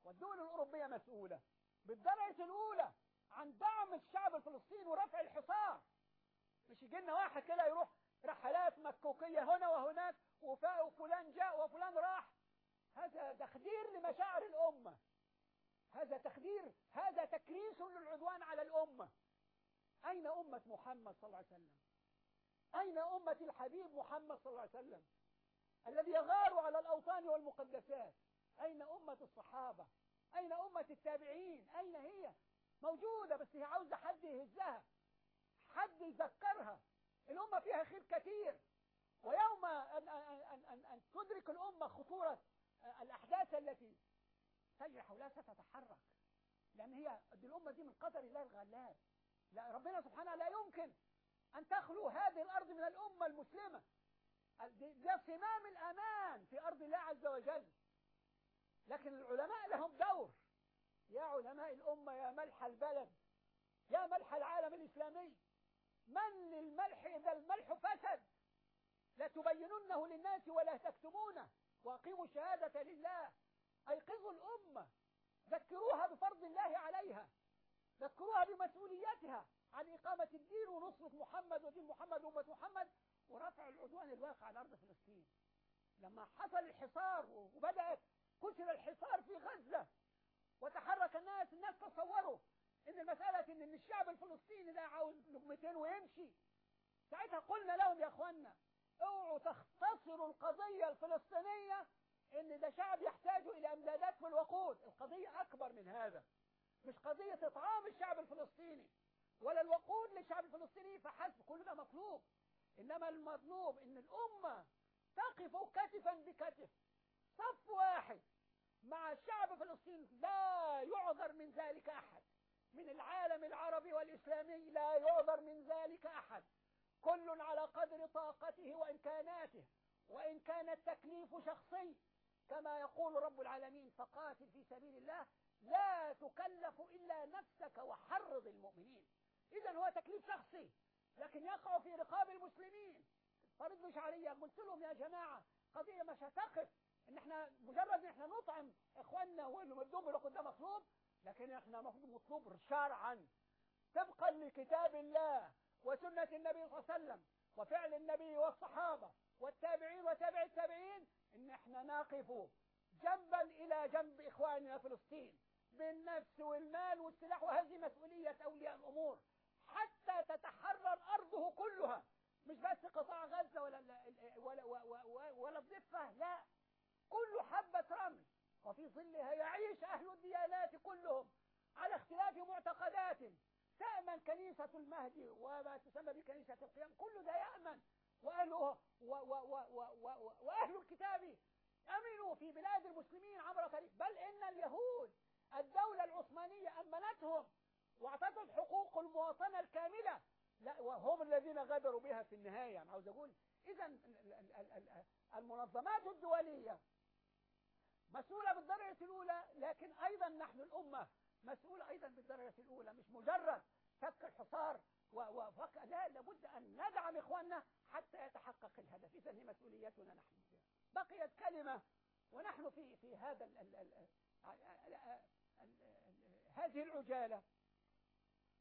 B: والدول الأوروبية مسؤولة. بالدرجة الأولى عن دعم الشعب الفلسطيني ورفع الحصار. مش يجي لنا واحد كده يروح رحلات مكوكية هنا وهناك وفلان جاء وفلان راح. هذا تخدير لمشاعر الأمة. هذا تخدير هذا تكريس للعدوان على الأمة. أين أمة محمد صلى الله عليه وسلم؟ أين أمة الحبيب محمد صلى الله عليه وسلم؟ الذي يغار على الأوطان والمقدسات. أين أمة الصحابة؟ أين أمة التابعين؟ أين هي؟ موجودة بس هي عاوزة حد يهزها حد يذكرها. الأمة فيها خير كثير ويوم أن, أن, أن, أن تدرك الأمة خطورة الأحداث التي تجري حولها ستتحرك لأن هي دي الأمة دي من قدر الله الغلاب. لا ربنا سبحانه لا يمكن أن تخلو هذه الأرض من الأمة المسلمة. ده صمام الأمان في أرض الله عز وجل. لكن العلماء لهم دور. يا علماء الأمة يا ملح البلد يا ملح العالم الإسلامي من للملح؟ إذا الملح فسد. لتبيننه للناس ولا تكتمونه. وأقيموا الشهادة لله. أيقظوا الأمة. ذكروها بفرض الله عليها. ذكروها بمسؤوليتها عن إقامة الدين ونصرة محمد ودين محمد وأمة محمد. ورفع العدوان الواقع على أرض فلسطين. لما حصل الحصار وبدأت كسر الحصار في غزة وتحرك الناس الناس تصوروا إن المسألة إن الشعب الفلسطيني ده عاوز لقمتين ويمشي ساعتها قلنا لهم يا اخوانا اوعوا تختصروا القضية الفلسطينية إن ده شعب يحتاج إلى أمدادات في الوقود. القضية أكبر من هذا. مش قضية إطعام الشعب الفلسطيني ولا الوقود للشعب الفلسطيني فحسب كل ده مطلوب إنما المطلوب إن الأمة تقف كتفا بكتف. صف واحد مع الشعب فلسطين لا يعذر من ذلك أحد. من العالم العربي والإسلامي لا يعذر من ذلك أحد. كل على قدر طاقته وإمكاناته. وإن كان التكليف شخصي كما يقول رب العالمين فقاتل في سبيل الله لا تكلف إلا نفسك وحرض المؤمنين. إذا هو تكليف شخصي. لكن يقع في رقاب المسلمين. فرض شعرية قلت لهم يا جماعة قضية مش هتقف. إن إحنا مجرد إن إحنا نطعم إخواننا واللي مردوم اللي ده مطلوب لكن إحنا مطلوب شرعا. طبقا لكتاب الله وسنة النبي صلى الله عليه وسلم وفعل النبي والصحابة والتابعين وتابع التابعين إن إحنا نقف جنبا إلى جنب إخواننا فلسطين بالنفس والمال والسلاح وهذه مسؤولية أولياء الأمور. حتى تتحرر أرضه كلها. مش بس قطاع غزة ولا ولا ولا, ولا الضفة لا. كل حبة رمل. وفي ظلها يعيش أهل الديانات كلهم على اختلاف معتقدات. تأمن كنيسة المهدي وما تسمى بكنيسة القيام كل ده يأمن. وأهله و و و و و وأهل الكتاب أمنوا في بلاد المسلمين عبر تاريخ بل إن اليهود الدولة العثمانية أمنتهم. واعتقد حقوق المواطنة الكاملة لا وهم الذين غدروا بها في النهاية أنا عاوز أقول إذا المنظمات الدولية مسؤولة بالدرجة الأولى لكن أيضا نحن الأمة مسؤولة أيضا بالدرجة الأولى مش مجرد فك الحصار وفق لا لابد أن ندعم إخواننا حتى يتحقق الهدف إذا هي مسؤوليتنا نحن بقيت كلمة ونحن في في هذا هذه العجالة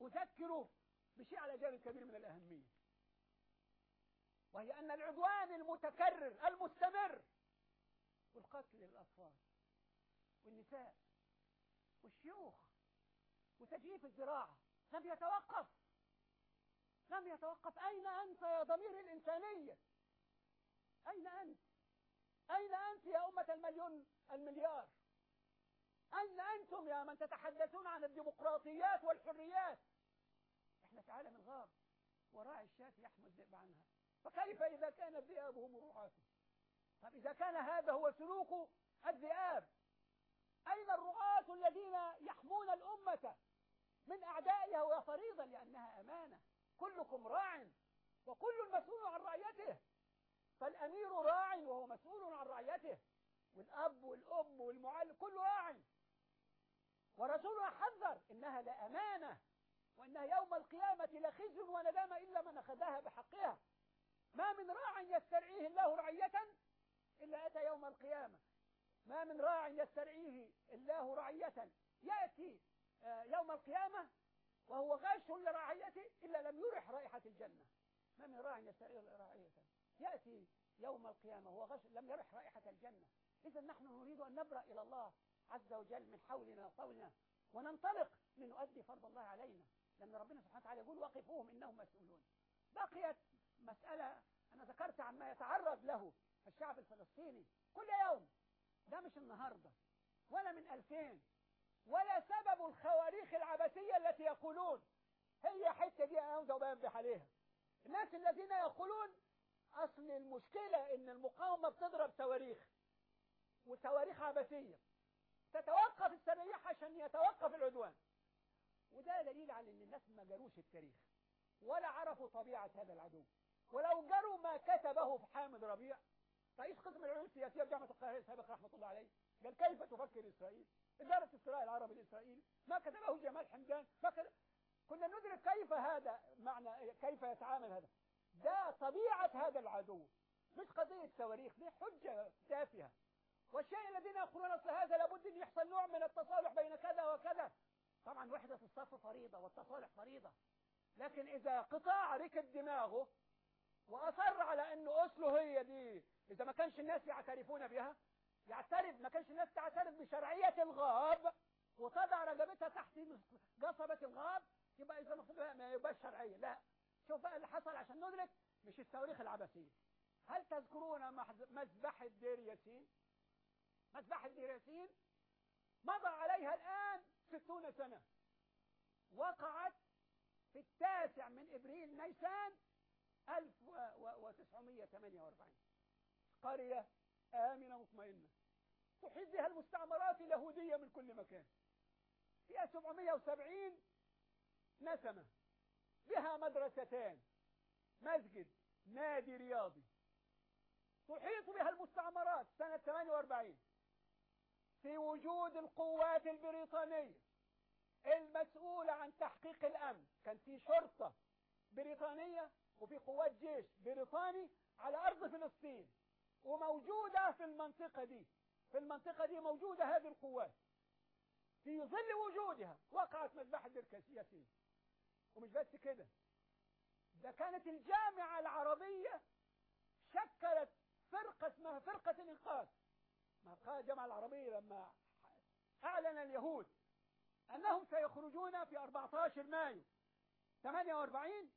B: أذكر بشيء على جانب كبير من الأهمية وهي أن العدوان المتكرر المستمر والقتل للأطفال والنساء والشيوخ وتجييف الزراعة لم يتوقف لم يتوقف. أين أنت يا ضمير الإنسانية؟ أين أنت؟ أين أنت يا أمة المليون المليار؟ أين أنتم يا من تتحدثون عن الديمقراطيات والحريات؟ إحنا في عالم الغاب وراعي الشاة يحمل الذئب عنها. فكيف إذا كان الذئاب هم رعاته طب إذا كان هذا هو سلوك الذئاب أين الرعاة الذين يحمون الأمة؟ من أعدائها وهي فريضة لأنها أمانة. كلكم راع وكل مسؤول عن رعيته. فالأمير راع وهو مسؤول عن رعيته. والأب والأم والمعلم كله راع ورسولنا حذر إنها لأمانة وإنها يوم القيامة لخزي وندامة إلا من أخذها بحقها. ما من راع يسترعيه الله رعية إلا أتى يوم القيامة. ما من راع يسترعيه الله رعية. يأتي يوم القيامة وهو غاش لرعيته إلا لم يرح رائحة الجنة. ما من راع يسترعيه رعية. يأتي يوم القيامة وهو غش لم يرح رائحة الجنة. إذا نحن نريد أن نبرأ إلى الله. عز وجل من حولنا وقولنا وننطلق لنؤدي فرض الله علينا. لأن ربنا سبحانه وتعالى يقول وقفوهم إنهم مسؤولون. بقيت مسألة أنا ذكرت عما يتعرض له الشعب الفلسطيني كل يوم. ده مش النهاردة ولا من ألفين ولا سبب الخواريخ العبثية التي يقولون. هي حتة دي أنا وبنبح عليها الناس الذين يقولون أصل المشكلة إن المقاومة بتضرب صواريخ وصواريخ عبثية. تتوقف الصواريخ عشان يتوقف العدوان. وده دليل على إن الناس ما جروش التاريخ ولا عرفوا طبيعة هذا العدو. ولو جروا ما كتبه في حامد ربيع رئيس قسم العلوم السياسية في جامعة القاهرة السابق رحمة الله عليه قال كيف تفكر إسرائيل؟ إدارة الصراع العربي الإسرائيلي ما كتبه جمال حمدان ما كتب... كنا ندرك كيف هذا معنى كيف يتعامل هذا. ده طبيعة هذا العدو. مش قضية صواريخ دي حجة تافهة. والشيء الذين يقولون أصل هذا لابد أن يحصل نوع من التصالح بين كذا وكذا. طبعا وحدة الصف فريضة والتصالح فريضة. لكن إذا قطاع ركب دماغه وأصر على أنه أصله هي دي إذا ما كانش الناس يعترفون بها يعترف ما كانش الناس تعترف بشرعية الغاب وتضع رقبتها تحت قصبة الغاب يبقى إذا ما يبقاش شرعية. لا. شوف بقى اللي حصل عشان ندرك مش الصواريخ العبثية. هل تذكرون مذبحة دير ياسين؟ مذبحة دير ياسين مضى عليها الآن ستون سنة. وقعت في التاسع من إبريل نيسان 1948 قرية آمنة مطمئنة. تحيط بها المستعمرات اليهودية من كل مكان. فيها 770 نسمة. بها مدرستان. مسجد نادي رياضي. تحيط بها المستعمرات سنة 48 في وجود القوات البريطانية. المسؤولة عن تحقيق الأمن. كان في شرطة بريطانية وفي قوات جيش بريطاني على أرض فلسطين. وموجودة في المنطقة دي. في المنطقة دي موجودة هذه القوات. في ظل وجودها وقعت مذبحة ياسين ومش بس كده. ده كانت الجامعة العربية شكلت فرقة اسمها فرقة الإنقاذ. ما الجامعة العربية لما أعلن اليهود أنهم سيخرجون في 14 مايو 48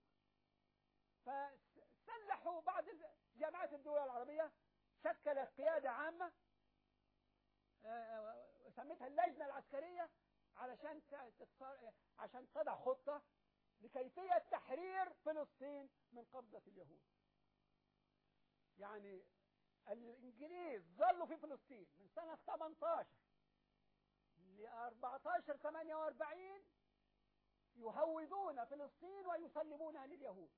B: فسلحوا بعض جامعات الدول العربية شكلت قيادة عامة سميتها اللجنة العسكرية علشان عشان تضع خطة لكيفية تحرير فلسطين من قبضة اليهود. يعني الإنجليز ظلوا في فلسطين من سنة 18 ل 14 48 يهودون فلسطين ويسلمونها لليهود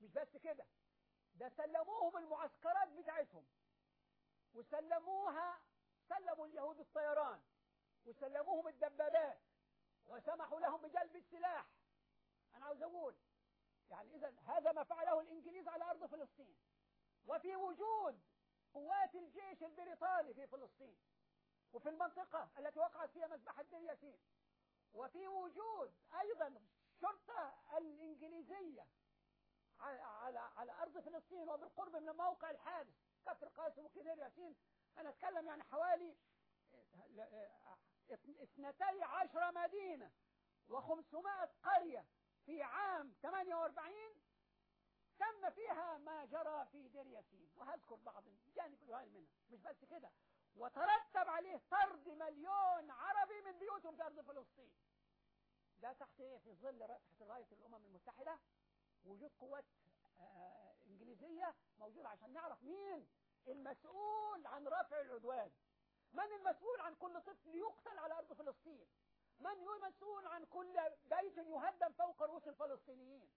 B: مش بس كده ده سلموهم المعسكرات بتاعتهم وسلموها سلموا اليهود الطيران وسلموهم الدبابات وسمحوا لهم بجلب السلاح. أنا عاوز أقول يعني إذا هذا ما فعله الإنجليز على أرض فلسطين. وفي وجود قوات الجيش البريطاني في فلسطين وفي المنطقة التي وقعت فيها مذبحة دير ياسين وفي وجود أيضا الشرطة الإنجليزية على على أرض فلسطين وبالقرب من موقع الحادث كفر قاسم وكدير ياسين أنا أتكلم يعني حوالي اثنتي عشر مدينة وخمسمائة قرية في عام 48 تم فيها ما جرى في دير ياسين. وهذكر بعض الجانب منها. مش بس كده. وترتب عليه طرد مليون عربي من بيوتهم في أرض فلسطين. ده تحت إيه في ظل تحت راية الأمم المتحدة. وجود قوات آه إنجليزية موجودة عشان نعرف مين المسؤول عن رفع العدوان. من المسؤول عن كل طفل يقتل على أرض فلسطين. من المسؤول عن كل بيت يهدم فوق رؤوس الفلسطينيين.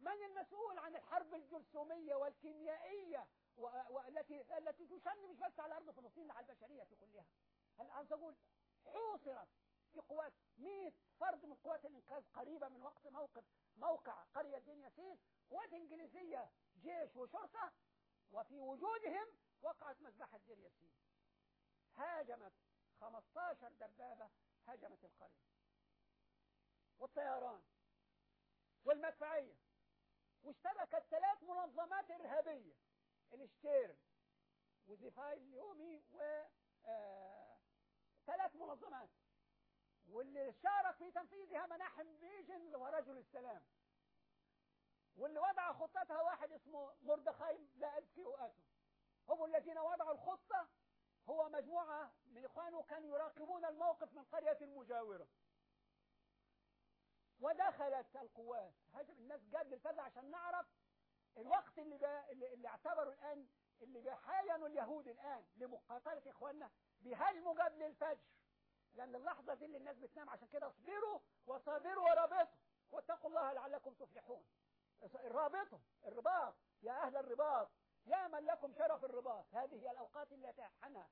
B: من المسؤول عن الحرب الجرثومية والكيميائية والتي التي تشن مش بس على أرض فلسطين على البشرية كلها. هل عاوز أقول حوصرت في قوات 100 فرد من قوات الإنقاذ قريبة من وقت موقف موقع قرية دين ياسين قوات إنجليزية جيش وشرطة وفي وجودهم وقعت مذبحة دير ياسين. هاجمت 15 دبابة هاجمت القرية. والطيران والمدفعية. واشتبكت ثلاث منظمات إرهابية. الاشتيرن وزفاي اليومي و ثلاث منظمات. واللي شارك في تنفيذها مناحم بيجن ورجل السلام. واللي وضع خطتها واحد اسمه مردخاي لألسكي وآتو هم الذين وضعوا الخطة. هو مجموعة من إخوانه كانوا يراقبون الموقف من قرية المجاورة. ودخلت القوات هجم الناس جاب للفزع عشان نعرف الوقت اللي, با... اللي, اللي اعتبروا الآن اللي بيحاينوا اليهود الآن لمقاتلة إخواننا بيهاجموا قبل الفجر. لأن اللحظة دي اللي الناس بتنام عشان كده اصبروا وصابروا ورابطوا. واتقوا الله لعلكم تفلحون. الرابطة الرباط. يا أهل الرباط يا من لكم شرف الرباط. هذه هي الأوقات التي احنها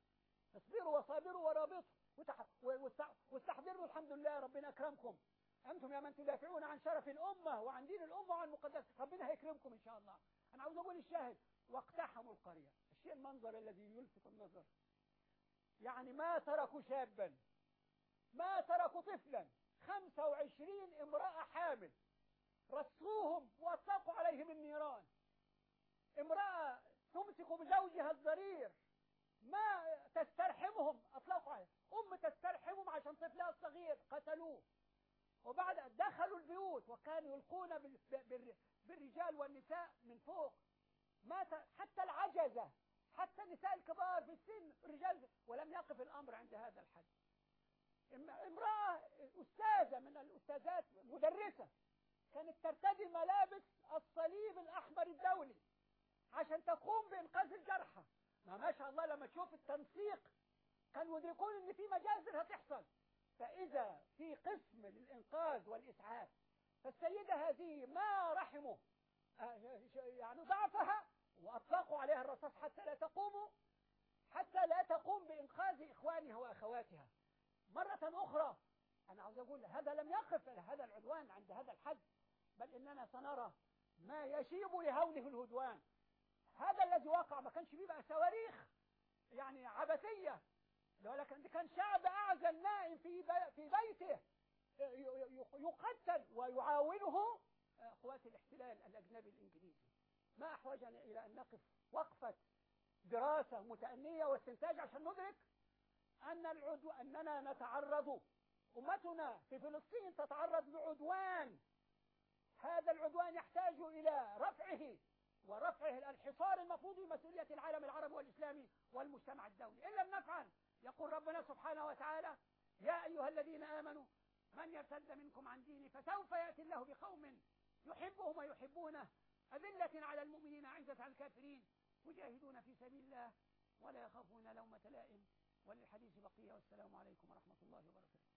B: اصبروا وصابروا ورابطوا وتح... واستحضروا الحمد لله ربنا أكرمكم. أنتم يا من تدافعون عن شرف الأمة وعن دين الأمة وعن مقدس ربنا هيكرمكم إن شاء الله. أنا عاوز أقول الشاهد واقتحموا القرية. الشيء المنظر الذي يلفت النظر. يعني ما تركوا شابا. ما تركوا طفلا. 25 امرأة حامل. رصوهم وأطلقوا عليهم النيران. امرأة تمسك بزوجها الضرير ما تسترحمهم. أطلقوا عليه أم تسترحمهم عشان طفلها الصغير. قتلوه. وبعد دخلوا البيوت وكانوا يلقون بالرجال والنساء من فوق. مات حتى العجزة حتى النساء الكبار في السن الرجال ولم يقف الأمر عند هذا الحد. امرأة أستاذة من الأستاذات مدرسة كانت ترتدي ملابس الصليب الأحمر الدولي عشان تقوم بإنقاذ الجرحى. ما ما شاء الله لما تشوف التنسيق كانوا يدركون إن في مجازر هتحصل. فإذا في قسم للإنقاذ والإسعاف فالسيدة هذه ما رحموا يعني ضعفها وأطلقوا عليها الرصاص حتى لا تقوم حتى لا تقوم بإنقاذ إخوانها وأخواتها. مرة أخرى أنا عاوز أقول هذا لم يقف هذا العدوان عند هذا الحد بل إننا سنرى ما يشيب لهوله الهدوان. هذا الذي وقع ما كانش بيبقى صواريخ يعني عبثية. لكن كان شعب أعزل نائم في في بيته. يقتل ويعاونه قوات الاحتلال الأجنبي الإنجليزي. ما أحوجنا إلى أن نقف وقفة دراسة متأنية واستنتاج عشان ندرك أن العدو أننا نتعرض. أمتنا في فلسطين تتعرض لعدوان. هذا العدوان يحتاج إلى رفعه. ورفعه الحصار المفروض بمسؤولية العالم العربي والإسلامي والمجتمع الدولي. إن لم نفعل يقول ربنا سبحانه وتعالى يا أيها الذين آمنوا من يرتد منكم عن دينه فسوف يأتي الله بقوم يحبهم ويحبونه. أذلة على المؤمنين عزة على الكافرين. مجاهدون في سبيل الله ولا يخافون لومة لائم. وللحديث بقية والسلام عليكم ورحمة الله وبركاته.